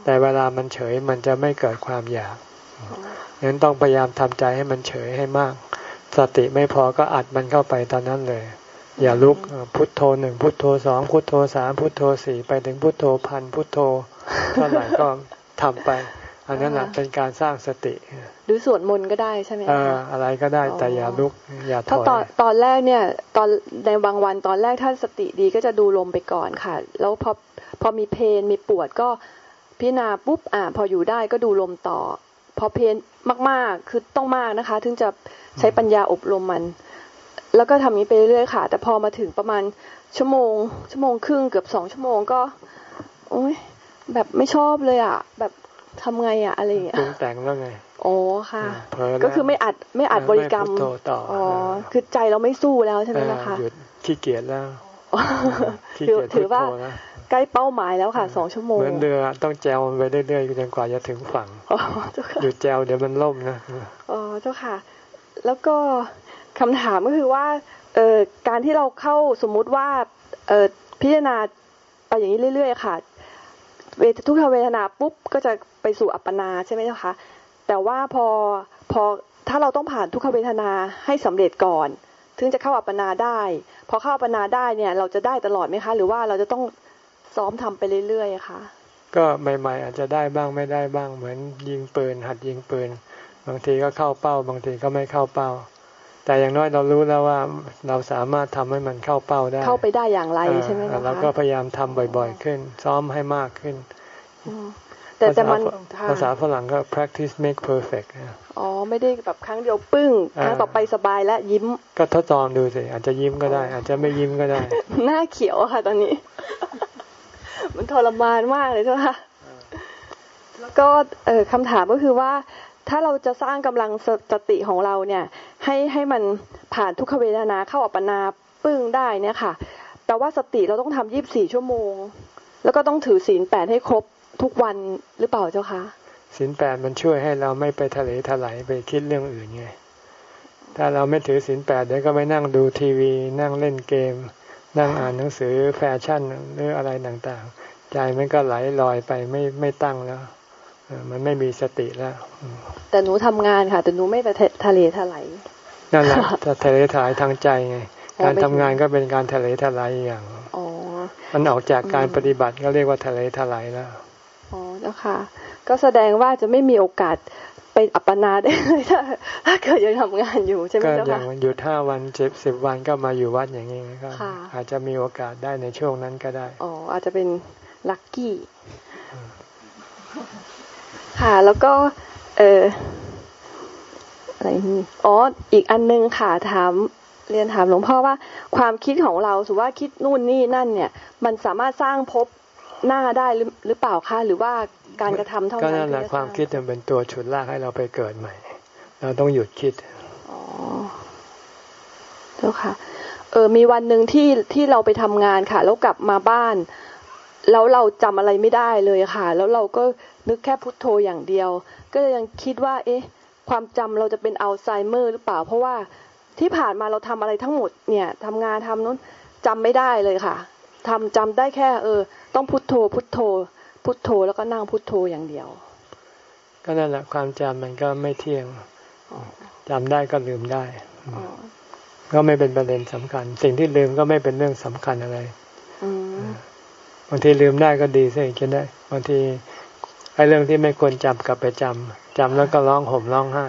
แต่เวลามันเฉยมันจะไม่เกิดความอยากงั้นต้องพยายามทำใจให้มันเฉยให้มาก สติไม่พอก็อัดมันเข้าไปตอนนั้นเลย อย่าลุกพุทโธหนึ่งพุทโธสองพุทโธสามพุทโธสี่ไปถึงพุทโธพันพุทโธเท่าไหร่ก็ทำไป อันนั้นแหละเป็นการสร้างสติ
หรือสวดมนต์ก็ได้ใช่ไหม
คะอะไรก็ได้แต่อย่าลุกอย่าถอย
ถ้าตอนตอนแรกเนี่ยตอนในบางวันตอนแรกถ้าสติดีก็จะดูลมไปก่อนค่ะ แล้วพอพอมีเพนมีปวดก็พิจารณาปุ๊บอ่าพออยู่ได้ก็ดูลมต่อ พอเพนมากๆคือต้องมากนะคะ ถึงจะใช้ปัญญาอบรมมัน แล้วก็ทำนี้ไปเรื่อยๆค่ะ แต่พอมาถึงประมาณชั่วโมง ชั่วโมงครึ่งเกือบสองชั่วโมงก็ โอ้ยแบบไม่ชอบเลยอะ แบบ ทำไงอะอะไรอย่างเงี้ย
ปรุงแต่งแล้วไง
โอ้ค่ะ ก็คือไม่อัดไม่อัดบริกรรมอ๋อคือใจเราไม่สู้แล้วใช่ไหมนะคะ
หยุดขี้เกียจแล้ว
ถือว่าใกล้เป้าหมายแล้วค่ะสองชั่วโมง
เหมือนเรือต้องแจวมันไปเรื่อยๆจนกว่าจะถึงฝั่งหยุดแจวเดี๋ยวมันล่มนะ
อ๋อเจ้าค่ะ แล้วก็คำถามก็คือว่าเออการที่เราเข้าสมมุติว่าเออพิจารณาไปอย่างนี้เรื่อย ๆ ค่ะเวททุกขเวทนาปุ๊บก็จะ ไปสู่อัปปนาใช่ไหมเจ้าคะแต่ว่าพอพอถ้าเราต้องผ่านทุกขเวทนาให้สำเร็จก่อนถึงจะเข้าอัปปนาได้พอเข้าอัปปนาได้เนี่ย เราจะได้ตลอดไหมคะ หรือว่าเราจะต้องซ้อมทำไปเรื่อยๆค่ะ
ก็ใหม่ ๆ อาจจะได้บ้างไม่ได้บ้างเหมือนยิงปืน หัดยิงปืน บางทีก็เข้าเป้า บางทีก็ไม่เข้าเป้า แต่อย่างน้อยเรารู้แล้วว่าเราสามารถทำให้มันเข้าเป้าได้
เข้าไปได้อย่างไรใช่ไหมคะ
เราก็พยายามทำบ่อย ๆ ขึ้น ซ้อมให้มากขึ้น
แต่แต่มัน
ภาษาฝรั่งก็ practice make perfect
อ๋อ ไม่ได้แบบครั้งเดียวปึ้งครั้งต่อไปสบายแล้วยิ้ม
ก็ทดลองดูสิ อาจจะยิ้มก็ได้ อาจจะไม่ยิ้มก็ได้
หน้าเขียวค่ะตอนนี้ มันทรมานมากเลยใช่ไหมคะแล้วก็เออคำถามก็คือว่าถ้าเราจะสร้างกำลังสติของเราเนี่ย ให้ให้มันผ่านทุกขเวทนาเข้าอัปปนาปึ้งได้เนี่ยค่ะแต่ว่าสติเราต้องทำยี่บสี่ชั่วโมง แล้วก็ต้องถือศีลแปดให้ครบ ทุกวันหรือเปล่าเจ้าคะ
ศีลแปดมันช่วยให้เราไม่ไปทะเลถลายไปคิดเรื่องอื่นไงถ้าเราไม่ถือศีลแปดเดี๋ยวก็ไปนั่งดูทีวี นั่งเล่นเกม นั่งอ่านหนังสือแฟชั่นหรืออะไรต่างๆ ใจมันก็ไหลลอยไปไม่ไม่ตั้งแล้วมันไม่มีสติแล้ว
แต่หนูทำงานค่ะ แต่หนูไม่ไปทะเลถลาย
นั่นแหละทะเลถลายทางใจไง การทำงานก็เป็นการทะเลถลายอย่างมันออกจากการปฏิบัติก็เรียกว่าทะเลถลายแล้ว
อ๋อแล้วค่ะ ก็แสดงว่าจะไม่มีโอกาสไปอัปปนาได้เลยถ้าถ้าเกิดยังทำงานอยู่ใช่ไหมเจ้าค่ะก็
อย่างหยุดห้าวันเจ็บสิบวันก็มาอยู่วัดอย่างนี้ก็อาจจะมีโอกาสได้ในช่วงนั้นก็ได้
อ๋ออาจจะเป็นลัคกี้ค่ะ แล้วก็ เอออะไรนี่อ๋ออีกอันนึงค่ะถามเรียนถามหลวงพ่อว่าความคิดของเราสุว่าคิดนู่นนี่นั่นเนี่ย มันสามารถสร้างภพ หน้าได้หรือหรือเปล่าคะหรือว่าการกระทำเท่านั้นก็
นั่นแหละความคิดจะเป็นตัวฉุดลากให้เราไปเกิดใหม่ เราต้องหยุดคิดอ๋อ
เจ้าค่ะ เออมีวันหนึ่งที่ที่เราไปทำงานค่ะ แล้วกลับมาบ้าน แล้วเราจำอะไรไม่ได้เลยค่ะ แล้วเราก็นึกแค่พุทโธอย่างเดียว ก็ยังคิดว่า เอ๊ะ ความจำเราจะเป็นอัลไซเมอร์หรือเปล่า เพราะว่าที่ผ่านมาเราทำอะไรทั้งหมดเนี่ยทำงานทำนู้นจำไม่ได้เลยค่ะทำจำได้แค่ เออ ต้องพุทโธ พุทโธ พุทโธแล้วก็นั่งพุทโธอย่างเดียว
ก็นั่นแหละความจำมันก็ไม่เที่ยงจำได้ก็ลืมได้ก็ไม่เป็นประเด็นสำคัญ สิ่งที่ลืมก็ไม่เป็นเรื่องสำคัญอะไรบางทีลืมได้ก็ดีสิจะได้บางทีไอ้เรื่องที่ไม่ควรจำกลับไปจำจำแล้วก็ร้องห่มร้องไห้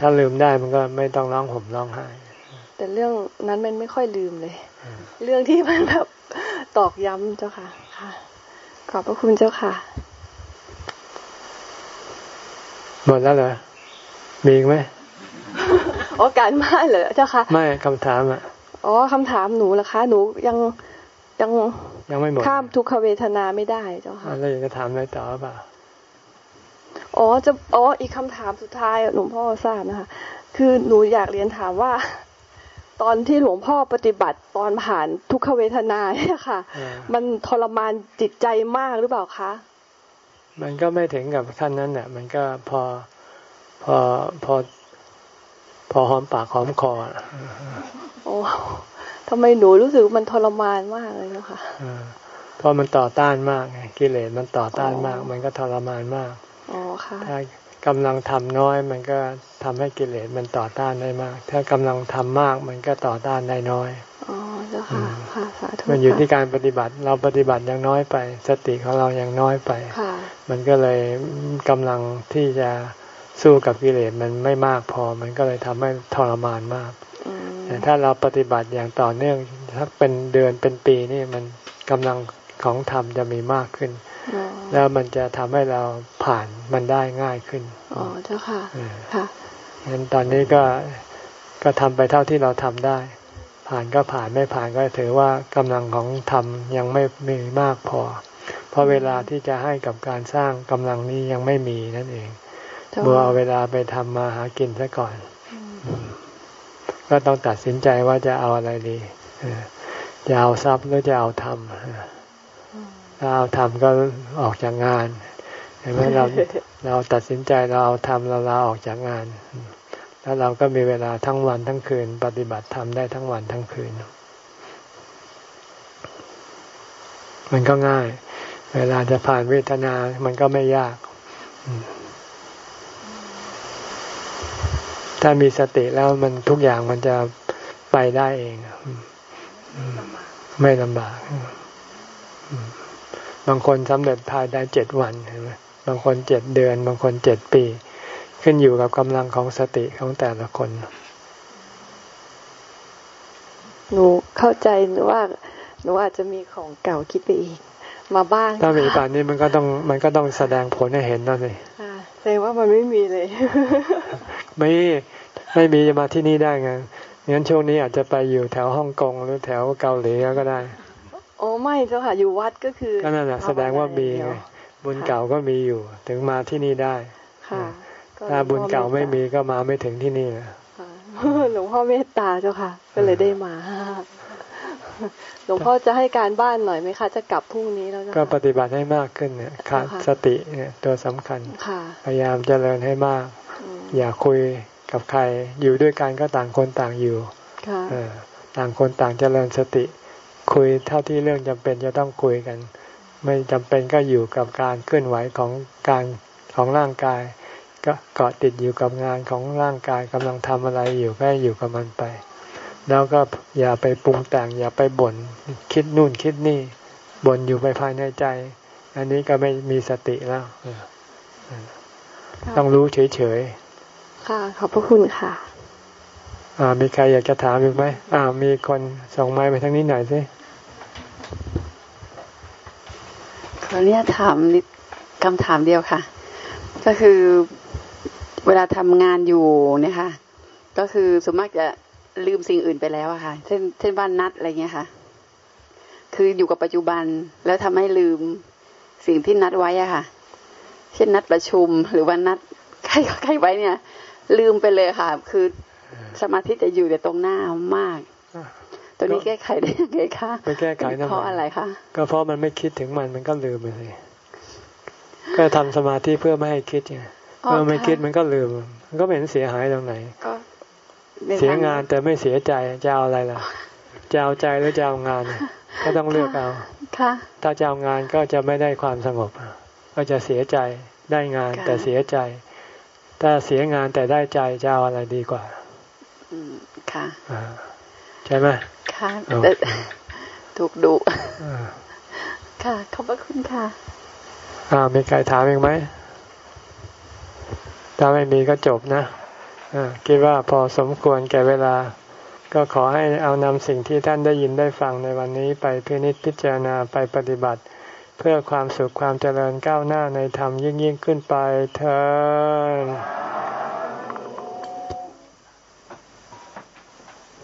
ถ้าลืมได้มันก็ไม่ต้องร้องห่มร้องไห้
แต่เรื่องนั้นมันไม่ค่อยลืมเลย เรื่องที่มันแบบ ตอกย้ำเจ้าค่ะค่ะ ขอบพระคุณเจ้าค่ะ
หมดแล้วเหรอ มีอีกไหม
อ๋อการไม่เหรอเจ้าค่ะ
ไม่คำถามอะ
อ๋อคำถามหนูล่ะคะ หนูยังยัง
ยังไม่หมด
ข้ามทุกขเวทนาไม่ได้เจ้าค่ะ
แล้วอยากจะถามอะไรต่อเปล่า
อ๋อจะอ๋ออีกคำถามสุดท้ายหลวงพ่อทราบนะคะ คือหนูอยากเรียนถามว่า ตอนที่หลวงพ่อปฏิบัติตอนผ่านทุกขเวทนาเนี่ยค่ะ
เออ
มันทรมานจิตใจมากหรือเปล่าคะ
มันก็ไม่ถึงกับขั้นนั้นแหละมันก็พอพอพอพอหอมปากหอมคออะ
โอ้ทำไมหนูรู้สึกมันทรมานมากเลยเนาะค่ะ
เออเพราะมันต่อต้านมากไงกิเลสมันต่อต้านมาก
อ๋อ
มันก็ทรมานมาก
อ๋อค่ะ
ถ้า กำลังทำน้อย มันก็ทำให้กิเลสมันต่อต้านได้มาก ถ้ากำลังทำมากมันก็ต่อต้านได้น้อย
อ๋อเจ้าค่ะค่ะสาธุ
มันอยู่ที่
ค่ะ
การปฏิบัติเราปฏิบัติยังน้อยไป สติของเรายังน้อยไป
ค่ะ
มันก็เลยกำลังที่จะสู้กับกิเลสมันไม่มากพอ มันก็เลยทำให้ทรมานมาก
อืม
แต่ถ้าเราปฏิบัติอย่างต่อเนื่องถ้าเป็นเดือนเป็นปีนี่มันกำลังของธรรมจะมีมากขึ้น
อ๋อ
แล้วมันจะทำให้เราผ่านมันได้ง่ายขึ้น
อ๋อเจ้าค่ะ
เออ
ค่ะ
งั้นตอนนี้ก็ก็ทำไปเท่าที่เราทำได้ ผ่านก็ผ่านไม่ผ่านก็ถือว่ากำลังของธรรมยังไม่มีมากพอ เพราะเวลาที่จะให้กับการสร้างกำลังนี้ยังไม่มีนั่นเอง
เจ้า
เมื่อเอา
ค่ะ
เวลาไปทำมาหากินซะก่อน ก็ต้องตัดสินใจว่าจะเอาอะไรดีเออจะเอาทรัพย์หรือจะเอาธรรมเออ ถ้าเอาธรรมก็ออกจากงานเห็นไหมเราเราตัดสินใจเราเอาธรรมเราลาออกจากงาน แล้วเราก็มีเวลาทั้งวันทั้งคืน ปฏิบัติธรรมได้ทั้งวันทั้งคืน มันก็ง่าย เวลาจะผ่านเวทนา มันก็ไม่ยาก ถ้ามีสติแล้วมันทุกอย่างมันจะไปได้เอง ไม่ลำบาก บางคนสำเร็จภายในเจ็ดวันเห็นไหมบางคนเจ็ดเดือน บางคนเจ็ดปี ขึ้นอยู่กับกำลังของสติของแต่ละคน
หนูเข้าใจหนูว่าหนูอาจจะมีของเก่าคิดไปอีก มาบ้าง
ถ้ามีป่านนี้มันก็ต้องมันก็ต้องแสดงผลให้เห็นนั่นเลย
ค่ะแสดงว่ามันไม่มีเลย
ไม่ไม่มีจะมาที่นี่ได้ไงงั้นช่วงนี้อาจจะไปอยู่แถวฮ่องกงหรือแถวเกาหลีก็ได้
โอ้ไม่เจ้าค่ะอยู่วัดก็คือ
ก็นั่นแหละแสดงว่ามีไงบุญเก่าก็มีอยู่ ถึงมาที่นี่ได้
ค่ะก็
ถ้าบุญเก่าไม่มีก็มาไม่ถึงที่นี่นะ
ค่ะหลวงพ่อเมตตาเจ้าค่ะ ก็เลยได้มาหลวงพ่อจะให้การบ้านหน่อยไหมคะ จะกลับพรุ่งนี้แล้วเจ้า
ก็
ค่ะ
ปฏิบัติให้มากขึ้นเนี่ยขาด
ค่ะ
สติเนี่ยตัวสำคัญ
ค่ะ
พยายามเจริญให้มาก
อืม
อย่าคุยกับใครอยู่ด้วยกันก็ต่างคนต่างอยู่
ค่ะ
เออต่างคนต่างเจริญสติ คุยเท่าที่เรื่องจำเป็นจะต้องคุยกัน ไม่จำเป็นก็อยู่กับการเคลื่อนไหวของการของร่างกาย ก็เกาะติดอยู่กับงานของร่างกายกำลังทำอะไรอยู่ก็ให้อยู่กับมันไป แล้วก็อย่าไปปรุงแต่งอย่าไปบ่นคิดนู่นคิดนี่บ่นอยู่ไปภายในใจ อันนี้ก็ไม่มีสติแล้วเออเออต้องรู้เฉย
ค่ะขอบพระคุณค่ะ
ๆอ่า มีใครอยากจะถามอีกไหมอ่ามีคนส่งไม้ไปทางนี้หน่อยสิ
ขออนุญาตถามนิดคำถามเดียวค่ะ ก็คือเวลาทำงานอยู่เนี่ยค่ะ ก็คือส่วนมากจะลืมสิ่งอื่นไปแล้วอะค่ะ เช่นเช่นบ้านนัดอะไรเงี้ยค่ะ คืออยู่กับปัจจุบันแล้วทำให้ลืมสิ่งที่นัดไว้อะค่ะ เช่นนัดประชุมหรือว่านัดใครใครไว้เนี่ย ลืมไปเลยค่ะ คือ สมาธิจะอยู่แต่ตรงหน้ามาก ตัวนี้แก้ไขได้ยังไงคะ
ไปแก้ไขทำไม
เพราะอะไรคะ
ก็เพราะมันไม่คิดถึงมันมันก็ลืมไปเลยก็ทำสมาธิเพื่อไม่ให้คิดไง
อ๋อ
เมื่อไม่
ค่ะ
คิดมันก็ลืมมันก็ไม่เห็นเสียหายตรงไหน
ก็ใน
เสีย
ท
งานแต่ไม่เสียใจจะเอาอะไรล่ะจะเอาใจหรือจะเอางาน ก็ต้องเลือกเอา
ค่ะ
ถ้าจะเอางานก็จะไม่ได้ความสงบ ก็จะเสียใจได้งาน
ค่ะ
แต่เสียใจ ถ้าเสียงานแต่ได้ใจจะเอาอะไรดีกว่า
อืม ค่ะ
อ่าใช่ไหม
ค่ะ
โอเค
แต่ถูกดุ
อ่า
ค่ะขอบพระคุณค่ะ
อ่ามีใครถามอีกไหมถ้าไม่มีก็จบนะอ่าคิดว่าพอสมควรแก่เวลา ก็ขอให้เอานำสิ่งที่ท่านได้ยินได้ฟังในวันนี้ไปพินิจพิจารณาไปปฏิบัติ เพื่อความสุขความเจริญก้าวหน้าในธรรมยิ่งยิ่งขึ้นไปเธอ